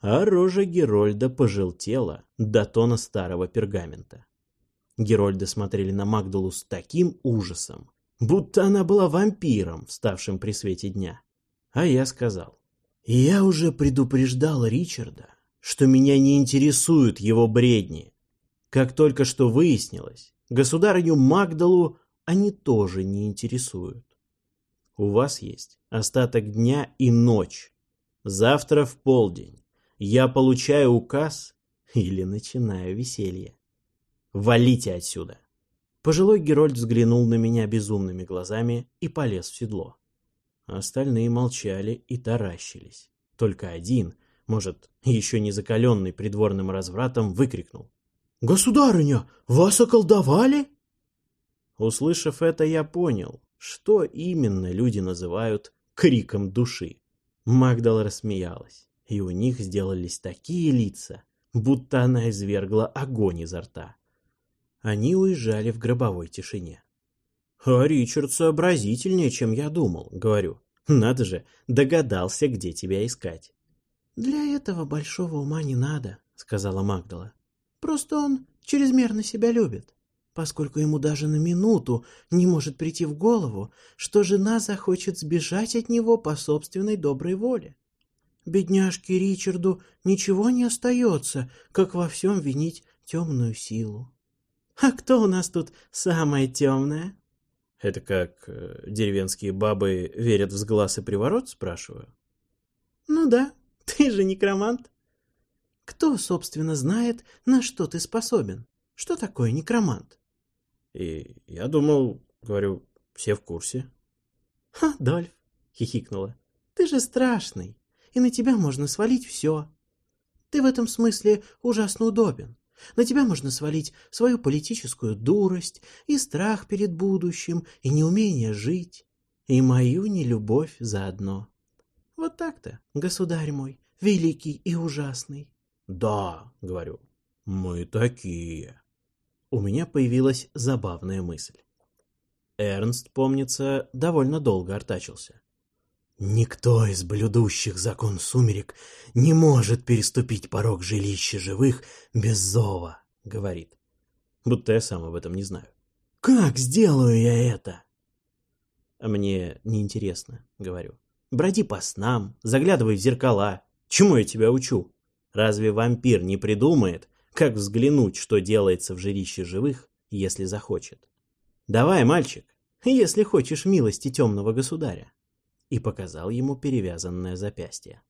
а рожа Герольда пожелтела до тона старого пергамента. Герольды смотрели на Магдалу с таким ужасом, будто она была вампиром, вставшим при свете дня. А я сказал, «Я уже предупреждал Ричарда, что меня не интересуют его бредни. Как только что выяснилось, государыню Магдалу они тоже не интересуют. У вас есть остаток дня и ночь. Завтра в полдень я получаю указ или начинаю веселье. Валите отсюда. Пожилой Герольд взглянул на меня безумными глазами и полез в седло. Остальные молчали и таращились. Только один, может, еще не закаленный придворным развратом, выкрикнул. «Государыня, вас околдовали?» Услышав это, я понял, что именно люди называют криком души. Магдал рассмеялась и у них сделались такие лица, будто она извергла огонь изо рта. Они уезжали в гробовой тишине. «А Ричард сообразительнее, чем я думал», — говорю. «Надо же, догадался, где тебя искать». «Для этого большого ума не надо», — сказала Магдала. «Просто он чрезмерно себя любит, поскольку ему даже на минуту не может прийти в голову, что жена захочет сбежать от него по собственной доброй воле. Бедняжке Ричарду ничего не остается, как во всем винить темную силу. А кто у нас тут самая темная? Это как э, деревенские бабы верят в сглаз и приворот, спрашиваю? Ну да, <laughs> ты же некромант. Кто, собственно, знает, на что ты способен? Что такое некромант? И я думал, говорю, все в курсе. <laughs> Ха, Дольф, хихикнула, ты же страшный и на тебя можно свалить все. Ты в этом смысле ужасно удобен. На тебя можно свалить свою политическую дурость и страх перед будущим, и неумение жить, и мою нелюбовь заодно. Вот так-то, государь мой, великий и ужасный. Да, говорю, мы такие. У меня появилась забавная мысль. Эрнст, помнится, довольно долго артачился. Никто из блюдущих закон сумерек не может переступить порог жилища живых без зова, говорит. Будто я сам об этом не знаю. Как сделаю я это? А мне неинтересно, говорю. Броди по снам, заглядывай в зеркала. Чему я тебя учу? Разве вампир не придумает, как взглянуть, что делается в жилище живых, если захочет? Давай, мальчик, если хочешь милости темного государя и показал ему перевязанное запястье.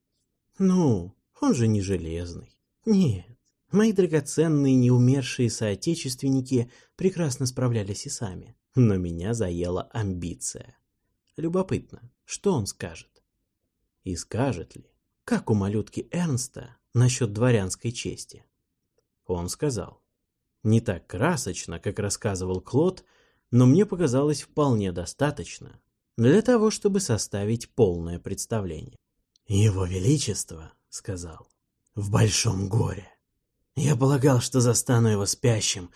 Ну, он же не железный. Нет, мои драгоценные неумершие соотечественники прекрасно справлялись и сами. Но меня заела амбиция. Любопытно, что он скажет? И скажет ли, как у малютки Эрнста насчет дворянской чести? Он сказал. Не так красочно, как рассказывал Клод, но мне показалось вполне достаточно, для того, чтобы составить полное представление. «Его Величество», — сказал, — «в большом горе. Я полагал, что застану его спящим,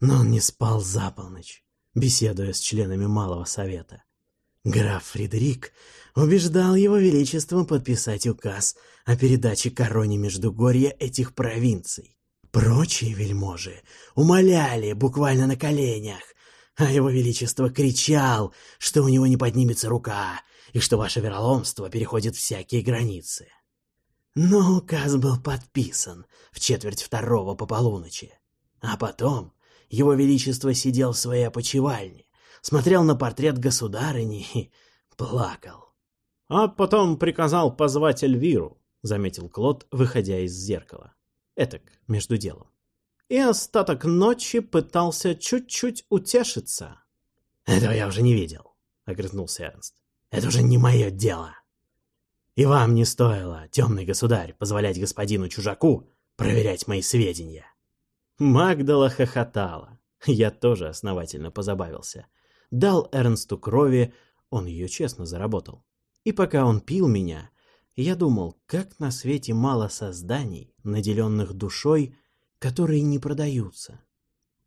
но он не спал за полночь, беседуя с членами Малого Совета. Граф Фредерик убеждал его величество подписать указ о передаче короне Междугорья этих провинций. Прочие вельможи умоляли буквально на коленях, а его величество кричал, что у него не поднимется рука, и что ваше вероломство переходит всякие границы. Но указ был подписан в четверть второго по полуночи. А потом его величество сидел в своей опочивальне, смотрел на портрет государыни и плакал. — А потом приказал позвать Эльвиру, — заметил Клод, выходя из зеркала. Этак, между делом и остаток ночи пытался чуть-чуть утешиться. «Этого я уже не видел», — огрызнулся Эрнст. «Это уже не мое дело. И вам не стоило, темный государь, позволять господину чужаку проверять мои сведения». Магдала хохотала. Я тоже основательно позабавился. Дал Эрнсту крови, он ее честно заработал. И пока он пил меня, я думал, как на свете мало созданий, наделенных душой, которые не продаются.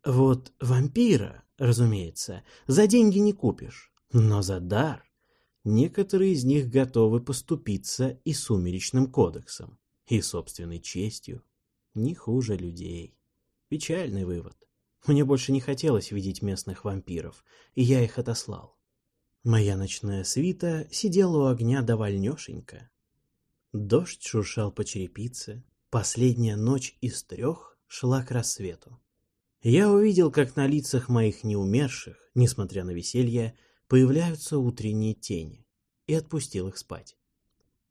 Вот вампира, разумеется, за деньги не купишь, но за дар некоторые из них готовы поступиться и сумеречным кодексом, и собственной честью, не хуже людей. Печальный вывод. Мне больше не хотелось видеть местных вампиров, и я их отослал. Моя ночная свита сидела у огня довольнешенько. Дождь шуршал по черепице, последняя ночь из трех шла к рассвету. Я увидел, как на лицах моих неумерших, несмотря на веселье, появляются утренние тени, и отпустил их спать.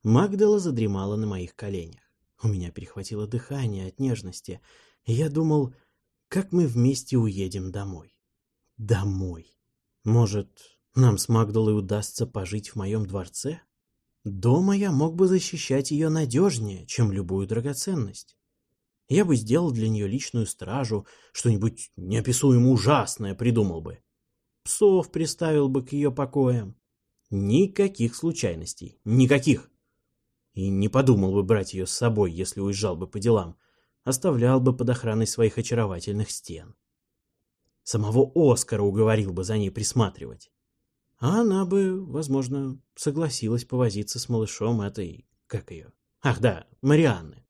Магдала задремала на моих коленях. У меня перехватило дыхание от нежности, я думал, как мы вместе уедем домой. Домой. Может, нам с Магдалой удастся пожить в моем дворце? Дома я мог бы защищать ее надежнее, чем любую драгоценность. Я бы сделал для нее личную стражу, что-нибудь неописуемо ужасное придумал бы. Псов приставил бы к ее покоям. Никаких случайностей, никаких. И не подумал бы брать ее с собой, если уезжал бы по делам. Оставлял бы под охраной своих очаровательных стен. Самого Оскара уговорил бы за ней присматривать. А она бы, возможно, согласилась повозиться с малышом этой... Как ее? Ах да, Марианны.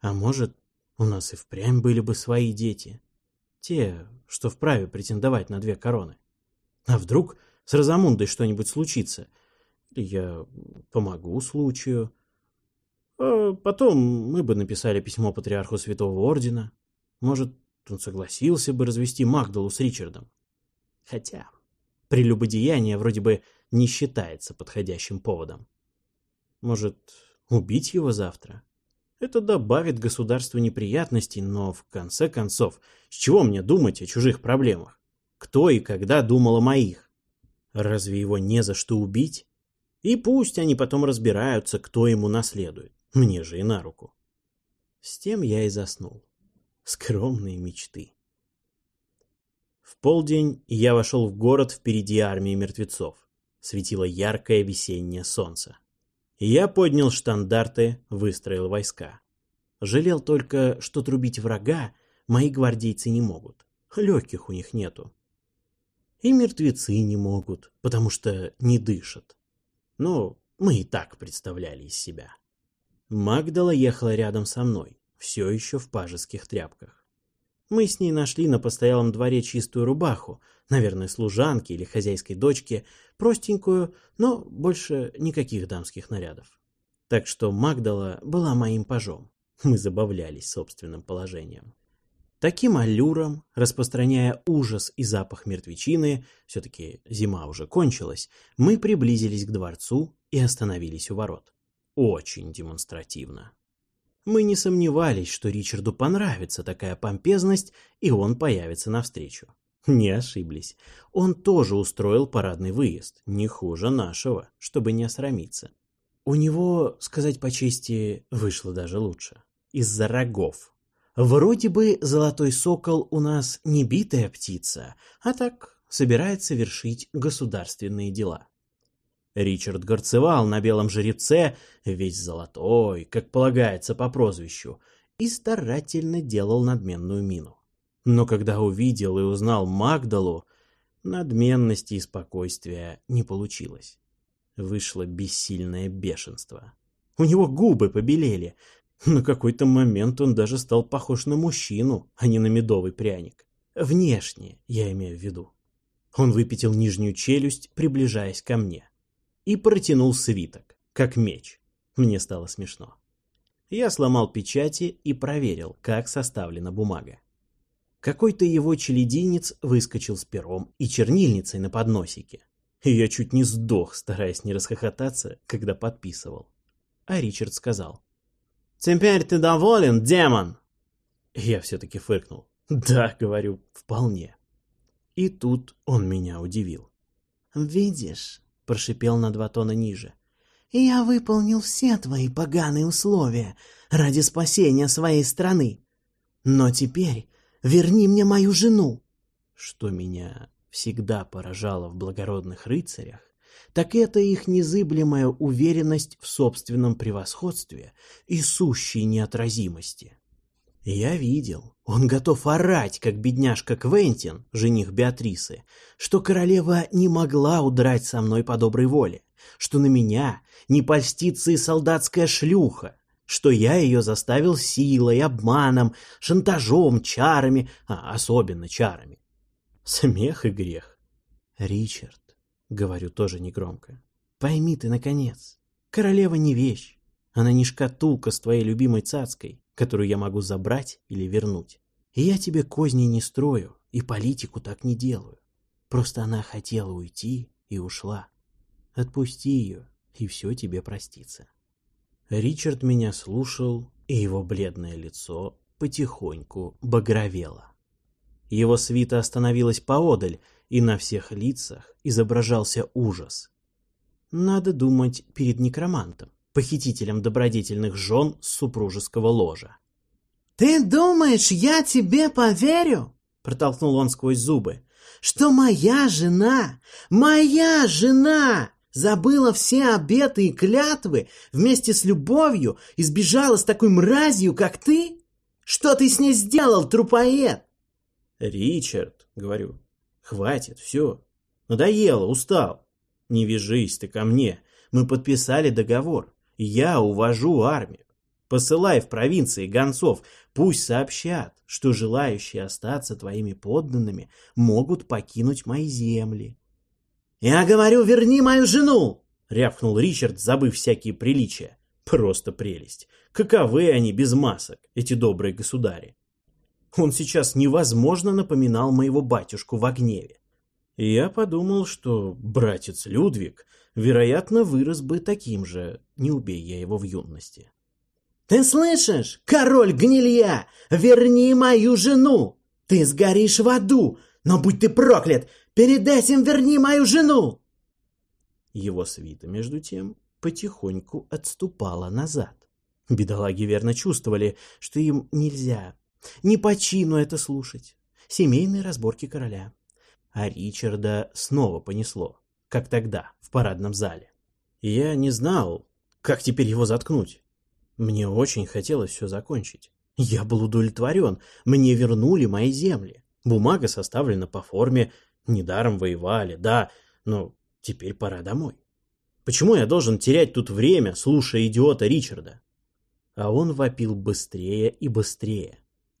А может, у нас и впрямь были бы свои дети. Те, что вправе претендовать на две короны. А вдруг с Розамундой что-нибудь случится? Я помогу случаю. А потом мы бы написали письмо патриарху Святого Ордена. Может, он согласился бы развести Магдалу с Ричардом. Хотя прелюбодеяние вроде бы не считается подходящим поводом. Может, убить его завтра? Это добавит государству неприятностей, но в конце концов, с чего мне думать о чужих проблемах? Кто и когда думал о моих? Разве его не за что убить? И пусть они потом разбираются, кто ему наследует. Мне же и на руку. С тем я и заснул. Скромные мечты. В полдень я вошел в город впереди армии мертвецов. Светило яркое весеннее солнце. Я поднял штандарты, выстроил войска. Жалел только, что трубить врага мои гвардейцы не могут. Легких у них нету. И мертвецы не могут, потому что не дышат. Но мы и так представляли из себя. Магдала ехала рядом со мной, все еще в пажеских тряпках. Мы с ней нашли на постоялом дворе чистую рубаху, наверное, служанки или хозяйской дочки, простенькую, но больше никаких дамских нарядов. Так что Магдала была моим пажом. Мы забавлялись собственным положением. Таким аллюром, распространяя ужас и запах мертвечины, все-таки зима уже кончилась, мы приблизились к дворцу и остановились у ворот. Очень демонстративно. Мы не сомневались, что Ричарду понравится такая помпезность, и он появится навстречу. Не ошиблись. Он тоже устроил парадный выезд, не хуже нашего, чтобы не осрамиться. У него, сказать по чести, вышло даже лучше. Из-за рогов, Вроде бы золотой сокол у нас не битая птица, а так собирается вершить государственные дела. Ричард горцевал на белом жеребце, весь золотой, как полагается по прозвищу, и старательно делал надменную мину. Но когда увидел и узнал Магдалу, надменности и спокойствия не получилось. Вышло бессильное бешенство. У него губы побелели, на какой-то момент он даже стал похож на мужчину, а не на медовый пряник. Внешне, я имею в виду. Он выпятил нижнюю челюсть, приближаясь ко мне. И протянул свиток, как меч. Мне стало смешно. Я сломал печати и проверил, как составлена бумага. Какой-то его челединец выскочил с пером и чернильницей на подносике. И я чуть не сдох, стараясь не расхохотаться, когда подписывал. А Ричард сказал. «Теперь ты доволен, демон?» Я все-таки фыркнул. «Да, — говорю, — вполне». И тут он меня удивил. «Видишь?» — прошипел на два тона ниже. «Я выполнил все твои поганые условия ради спасения своей страны. Но теперь верни мне мою жену!» Что меня всегда поражало в благородных рыцарях, так это их незыблемая уверенность в собственном превосходстве и сущей неотразимости. Я видел, он готов орать, как бедняжка Квентин, жених Беатрисы, что королева не могла удрать со мной по доброй воле, что на меня не польстится и солдатская шлюха, что я ее заставил силой, обманом, шантажом, чарами, а особенно чарами. Смех и грех. Ричард, Говорю тоже негромко. Пойми ты, наконец, королева не вещь. Она не шкатулка с твоей любимой цацкой, которую я могу забрать или вернуть. И я тебе козни не строю, и политику так не делаю. Просто она хотела уйти и ушла. Отпусти ее, и все тебе простится. Ричард меня слушал, и его бледное лицо потихоньку багровело. Его свита остановилась поодаль, и на всех лицах изображался ужас. Надо думать перед некромантом, похитителем добродетельных жен супружеского ложа. «Ты думаешь, я тебе поверю?» — протолкнул он сквозь зубы. «Что моя жена, моя жена забыла все обеты и клятвы вместе с любовью и сбежала с такой мразью, как ты? Что ты с ней сделал, трупоед?» «Ричард», — говорю, Хватит, все. Надоело, устал. Не вяжись ты ко мне. Мы подписали договор. Я увожу армию. Посылай в провинции гонцов. Пусть сообщат, что желающие остаться твоими подданными могут покинуть мои земли. «Я говорю, верни мою жену!» — рявкнул Ричард, забыв всякие приличия. Просто прелесть. Каковы они без масок, эти добрые государи. Он сейчас невозможно напоминал моего батюшку в гневе. Я подумал, что братец Людвиг, вероятно, вырос бы таким же, не убей я его в юности. «Ты слышишь, король гнилья, верни мою жену! Ты сгоришь в аду, но будь ты проклят, перед этим верни мою жену!» Его свита, между тем, потихоньку отступала назад. Бедолаги верно чувствовали, что им нельзя не по чину это слушать. Семейные разборки короля. А Ричарда снова понесло, как тогда, в парадном зале. Я не знал, как теперь его заткнуть. Мне очень хотелось все закончить. Я был удовлетворен, мне вернули мои земли. Бумага составлена по форме, недаром воевали, да, но теперь пора домой. Почему я должен терять тут время, слушая идиота Ричарда? А он вопил быстрее и быстрее,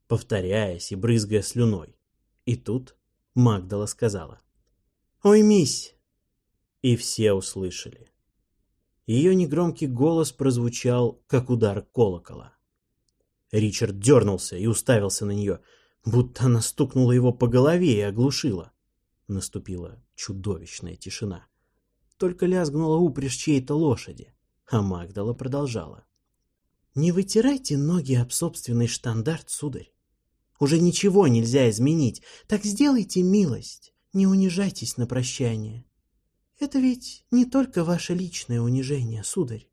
повторяясь и брызгая слюной. И тут Магдала сказала. «Ой, мись!» И все услышали. Ее негромкий голос прозвучал, как удар колокола. Ричард дернулся и уставился на нее, будто она стукнула его по голове и оглушила. Наступила чудовищная тишина. Только лязгнула упряжь чьей-то лошади, а Магдала продолжала. «Не вытирайте ноги об собственный штандарт, сударь. Уже ничего нельзя изменить, так сделайте милость, не унижайтесь на прощание. Это ведь не только ваше личное унижение, сударь.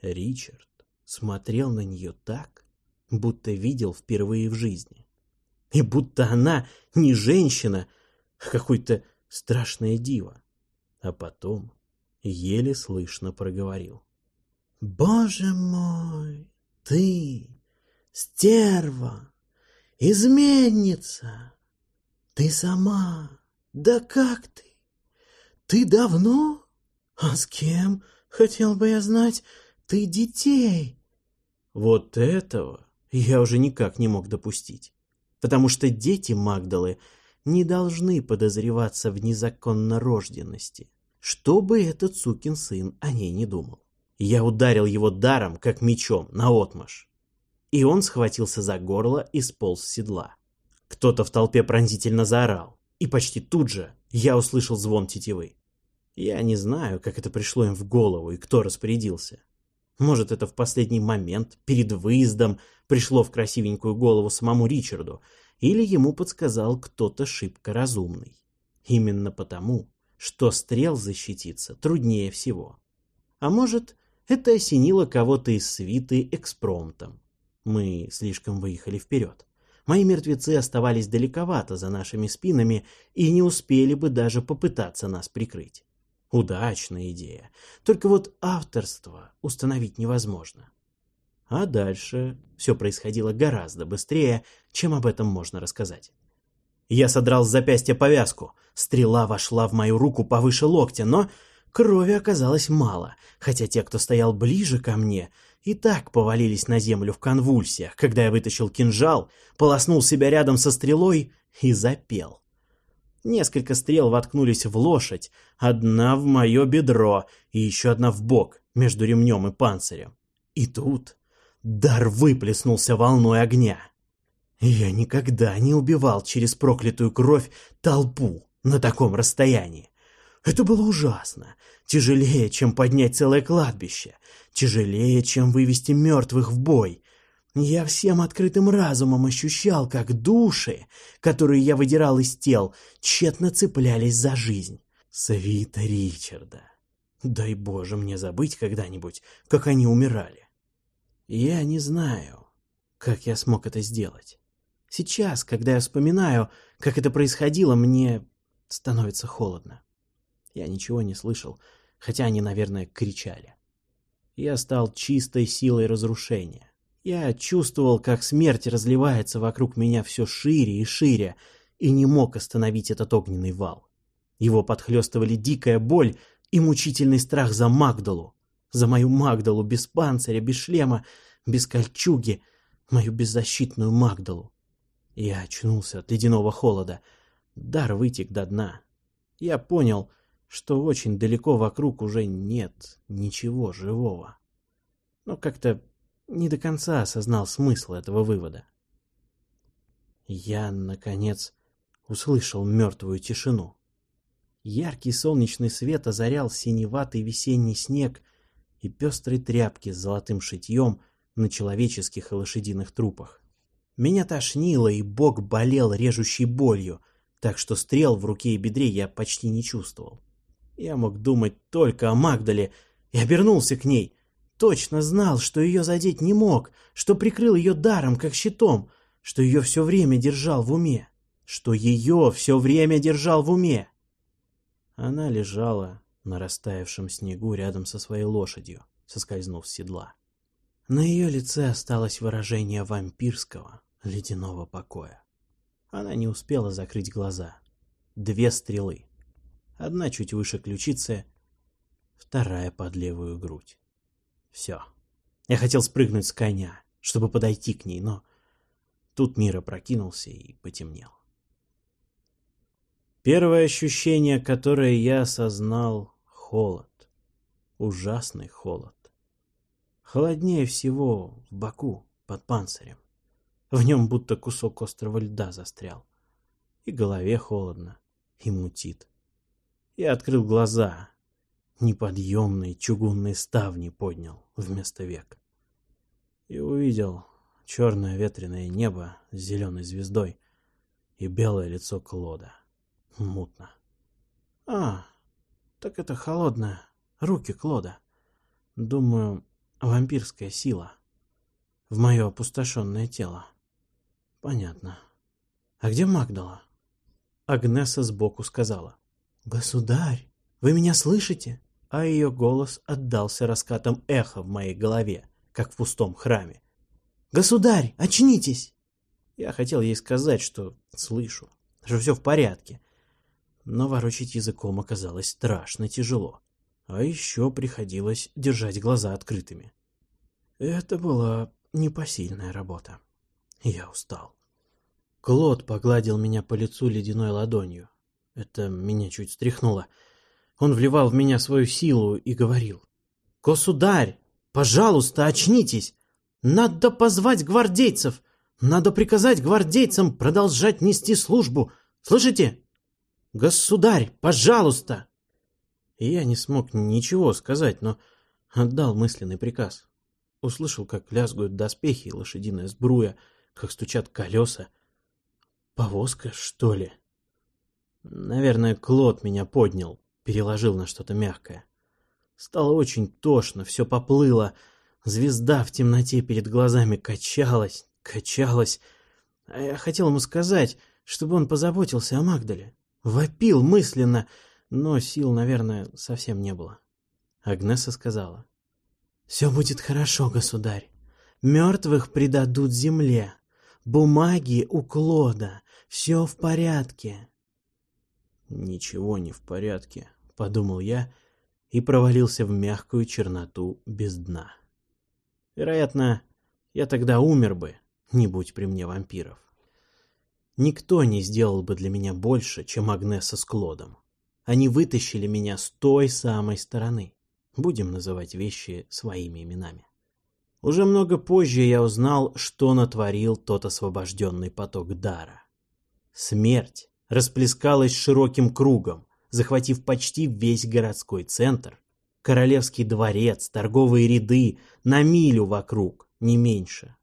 Ричард смотрел на нее так, будто видел впервые в жизни. И будто она не женщина, а какое-то страшное диво. А потом еле слышно проговорил. «Боже мой, ты, стерва, изменница, ты сама, да как ты? Ты давно? А с кем, хотел бы я знать, ты детей?» Вот этого я уже никак не мог допустить, потому что дети Магдалы не должны подозреваться в незаконно рожденности, что бы этот сукин сын о ней не думал. Я ударил его даром, как мечом, наотмашь. И он схватился за горло и сполз с седла. Кто-то в толпе пронзительно заорал, и почти тут же я услышал звон тетивы. Я не знаю, как это пришло им в голову и кто распорядился. Может, это в последний момент, перед выездом, пришло в красивенькую голову самому Ричарду, или ему подсказал кто-то шибко разумный. Именно потому, что стрел защититься труднее всего. А может, это осенило кого-то из свиты экспромтом. Мы слишком выехали вперед. Мои мертвецы оставались далековато за нашими спинами и не успели бы даже попытаться нас прикрыть. Удачная идея. Только вот авторство установить невозможно. А дальше все происходило гораздо быстрее, чем об этом можно рассказать. Я содрал с запястья повязку. Стрела вошла в мою руку повыше локтя, но крови оказалось мало, хотя те, кто стоял ближе ко мне, и так повалились на землю в конвульсиях, когда я вытащил кинжал, полоснул себя рядом со стрелой и запел. Несколько стрел воткнулись в лошадь, одна в мое бедро и еще одна в бок, между ремнем и панцирем. И тут дар выплеснулся волной огня. Я никогда не убивал через проклятую кровь толпу на таком расстоянии. Это было ужасно. Тяжелее, чем поднять целое кладбище. Тяжелее, чем вывести мертвых в бой. Я всем открытым разумом ощущал, как души, которые я выдирал из тел, тщетно цеплялись за жизнь. Свита Ричарда. Дай Боже мне забыть когда-нибудь, как они умирали. Я не знаю, как я смог это сделать. Сейчас, когда я вспоминаю, как это происходило, мне становится холодно. Я ничего не слышал, хотя они, наверное, кричали. Я стал чистой силой разрушения. Я чувствовал, как смерть разливается вокруг меня все шире и шире, и не мог остановить этот огненный вал. Его подхлестывали дикая боль и мучительный страх за Магдалу, за мою Магдалу без панциря, без шлема, без кольчуги, мою беззащитную Магдалу. Я очнулся от ледяного холода. Дар вытек до дна. Я понял, что очень далеко вокруг уже нет ничего живого. Но как-то не до конца осознал смысл этого вывода. Я, наконец, услышал мертвую тишину. Яркий солнечный свет озарял синеватый весенний снег и пестрые тряпки с золотым шитьем на человеческих и лошадиных трупах. Меня тошнило, и бок болел режущей болью, так что стрел в руке и бедре я почти не чувствовал. Я мог думать только о Магдале и обернулся к ней, точно знал, что ее задеть не мог, что прикрыл ее даром, как щитом, что ее все время держал в уме, что ее все время держал в уме. Она лежала на растаявшем снегу рядом со своей лошадью, соскользнув с седла. На ее лице осталось выражение вампирского, ледяного покоя. Она не успела закрыть глаза. Две стрелы. Одна чуть выше ключицы, вторая под левую грудь. Все. Я хотел спрыгнуть с коня, чтобы подойти к ней, но тут мир опрокинулся и потемнел. Первое ощущение, которое я осознал — холод. Ужасный холод. Холоднее всего в боку, под панцирем. В нем будто кусок острого льда застрял. И голове холодно, и мутит. Я открыл глаза. Неподъемные чугунные ставни поднял вместо век. И увидел черное ветреное небо с зеленой звездой и белое лицо Клода. Мутно. А, так это холодное. Руки Клода. Думаю, вампирская сила. В мое опустошенное тело. Понятно. А где Магдала? Агнеса сбоку сказала. «Государь, вы меня слышите?» А ее голос отдался раскатом эха в моей голове, как в пустом храме. «Государь, очнитесь!» Я хотел ей сказать, что слышу, что все в порядке, но ворочать языком оказалось страшно тяжело. А еще приходилось держать глаза открытыми. Это была непосильная работа. Я устал. Клод погладил меня по лицу ледяной ладонью. Это меня чуть стряхнуло. Он вливал в меня свою силу и говорил. «Государь, пожалуйста, очнитесь! Надо позвать гвардейцев! Надо приказать гвардейцам продолжать нести службу! Слышите?» «Государь, пожалуйста!» И я не смог ничего сказать, но отдал мысленный приказ. Услышал, как лязгают доспехи и лошадиная сбруя, как стучат колеса. Повозка, что ли? Наверное, Клод меня поднял, переложил на что-то мягкое. Стало очень тошно, все поплыло. Звезда в темноте перед глазами качалась, качалась. А я хотел ему сказать, чтобы он позаботился о Магдале. Вопил мысленно, но сил, наверное, совсем не было. Агнеса сказала. «Все будет хорошо, государь. Мертвых предадут земле. Бумаги у Клода. Все в порядке». «Ничего не в порядке», — подумал я и провалился в мягкую черноту без дна. Вероятно, я тогда умер бы, не будь при мне вампиров. Никто не сделал бы для меня больше, чем Агнеса с Клодом. Они вытащили меня с той самой стороны. Будем называть вещи своими именами. Уже много позже я узнал, что натворил тот освобожденный поток дара. Смерть расплескалась широким кругом, захватив почти весь городской центр, королевский дворец, торговые ряды, на милю вокруг, не меньше.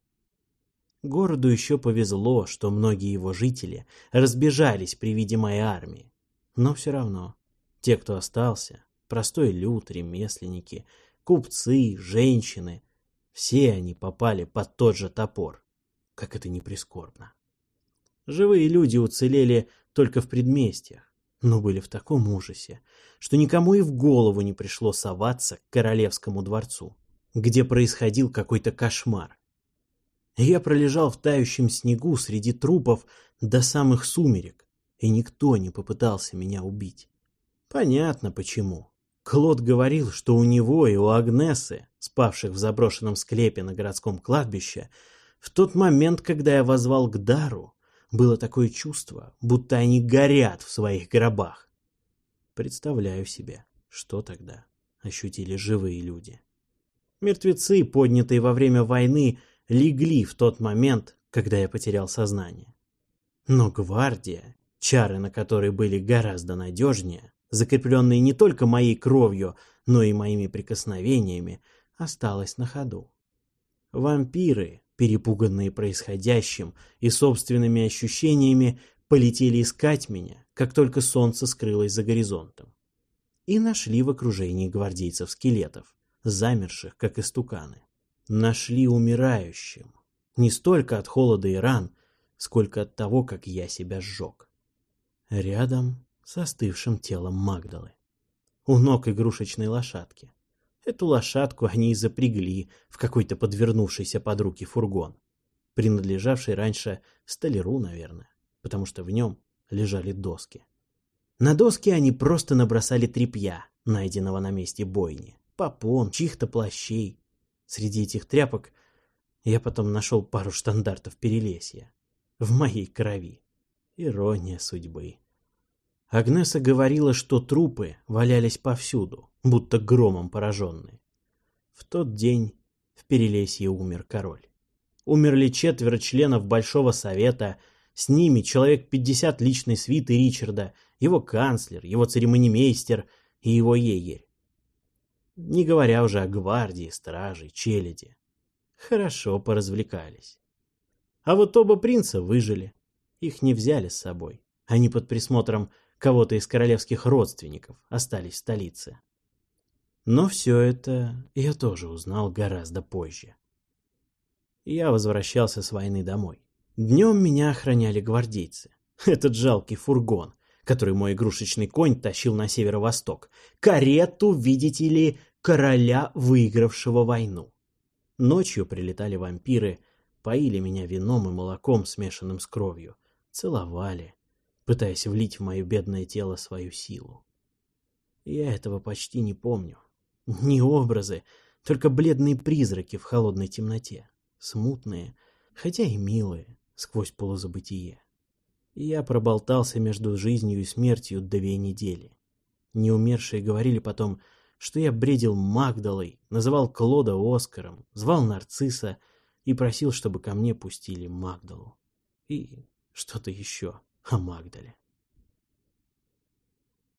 Городу еще повезло, что многие его жители разбежались при виде моей армии. Но все равно, те, кто остался, простой люд, ремесленники, купцы, женщины, все они попали под тот же топор, как это не прискорбно. Живые люди уцелели только в предместьях, но были в таком ужасе, что никому и в голову не пришло соваться к королевскому дворцу, где происходил какой-то кошмар, я пролежал в тающем снегу среди трупов до самых сумерек, и никто не попытался меня убить. Понятно почему. Клод говорил, что у него и у Агнесы, спавших в заброшенном склепе на городском кладбище, в тот момент, когда я возвал к дару, было такое чувство, будто они горят в своих гробах. Представляю себе, что тогда ощутили живые люди. Мертвецы, поднятые во время войны, легли в тот момент, когда я потерял сознание. Но гвардия, чары на которой были гораздо надежнее, закрепленные не только моей кровью, но и моими прикосновениями, осталась на ходу. Вампиры, перепуганные происходящим и собственными ощущениями, полетели искать меня, как только солнце скрылось за горизонтом. И нашли в окружении гвардейцев скелетов, замерших, как истуканы нашли умирающим. Не столько от холода и ран, сколько от того, как я себя сжег. Рядом с остывшим телом Магдалы. У ног игрушечной лошадки. Эту лошадку они и запрягли в какой-то подвернувшийся под руки фургон, принадлежавший раньше столяру, наверное, потому что в нем лежали доски. На доски они просто набросали тряпья, найденного на месте бойни, попон, чьих-то плащей. Среди этих тряпок я потом нашел пару штандартов перелесья. В моей крови. Ирония судьбы. Агнеса говорила, что трупы валялись повсюду, будто громом пораженные. В тот день в Перелесье умер король. Умерли четверо членов Большого Совета, с ними человек пятьдесят личной свиты Ричарда, его канцлер, его церемонимейстер и его егерь. Не говоря уже о гвардии, страже, челяди. Хорошо поразвлекались. А вот оба принца выжили. Их не взяли с собой. Они под присмотром кого-то из королевских родственников остались в столице. Но все это я тоже узнал гораздо позже. Я возвращался с войны домой. Днем меня охраняли гвардейцы. <laughs> Этот жалкий фургон, который мой игрушечный конь тащил на северо-восток. Карету, видите ли, короля, выигравшего войну. Ночью прилетали вампиры, поили меня вином и молоком, смешанным с кровью, целовали, пытаясь влить в мое бедное тело свою силу. Я этого почти не помню. Не образы, только бледные призраки в холодной темноте, смутные, хотя и милые, сквозь полузабытие. Я проболтался между жизнью и смертью две недели. Неумершие говорили потом, что я бредил Магдалой, называл Клода Оскаром, звал Нарцисса и просил, чтобы ко мне пустили Магдалу. И что-то еще о Магдале.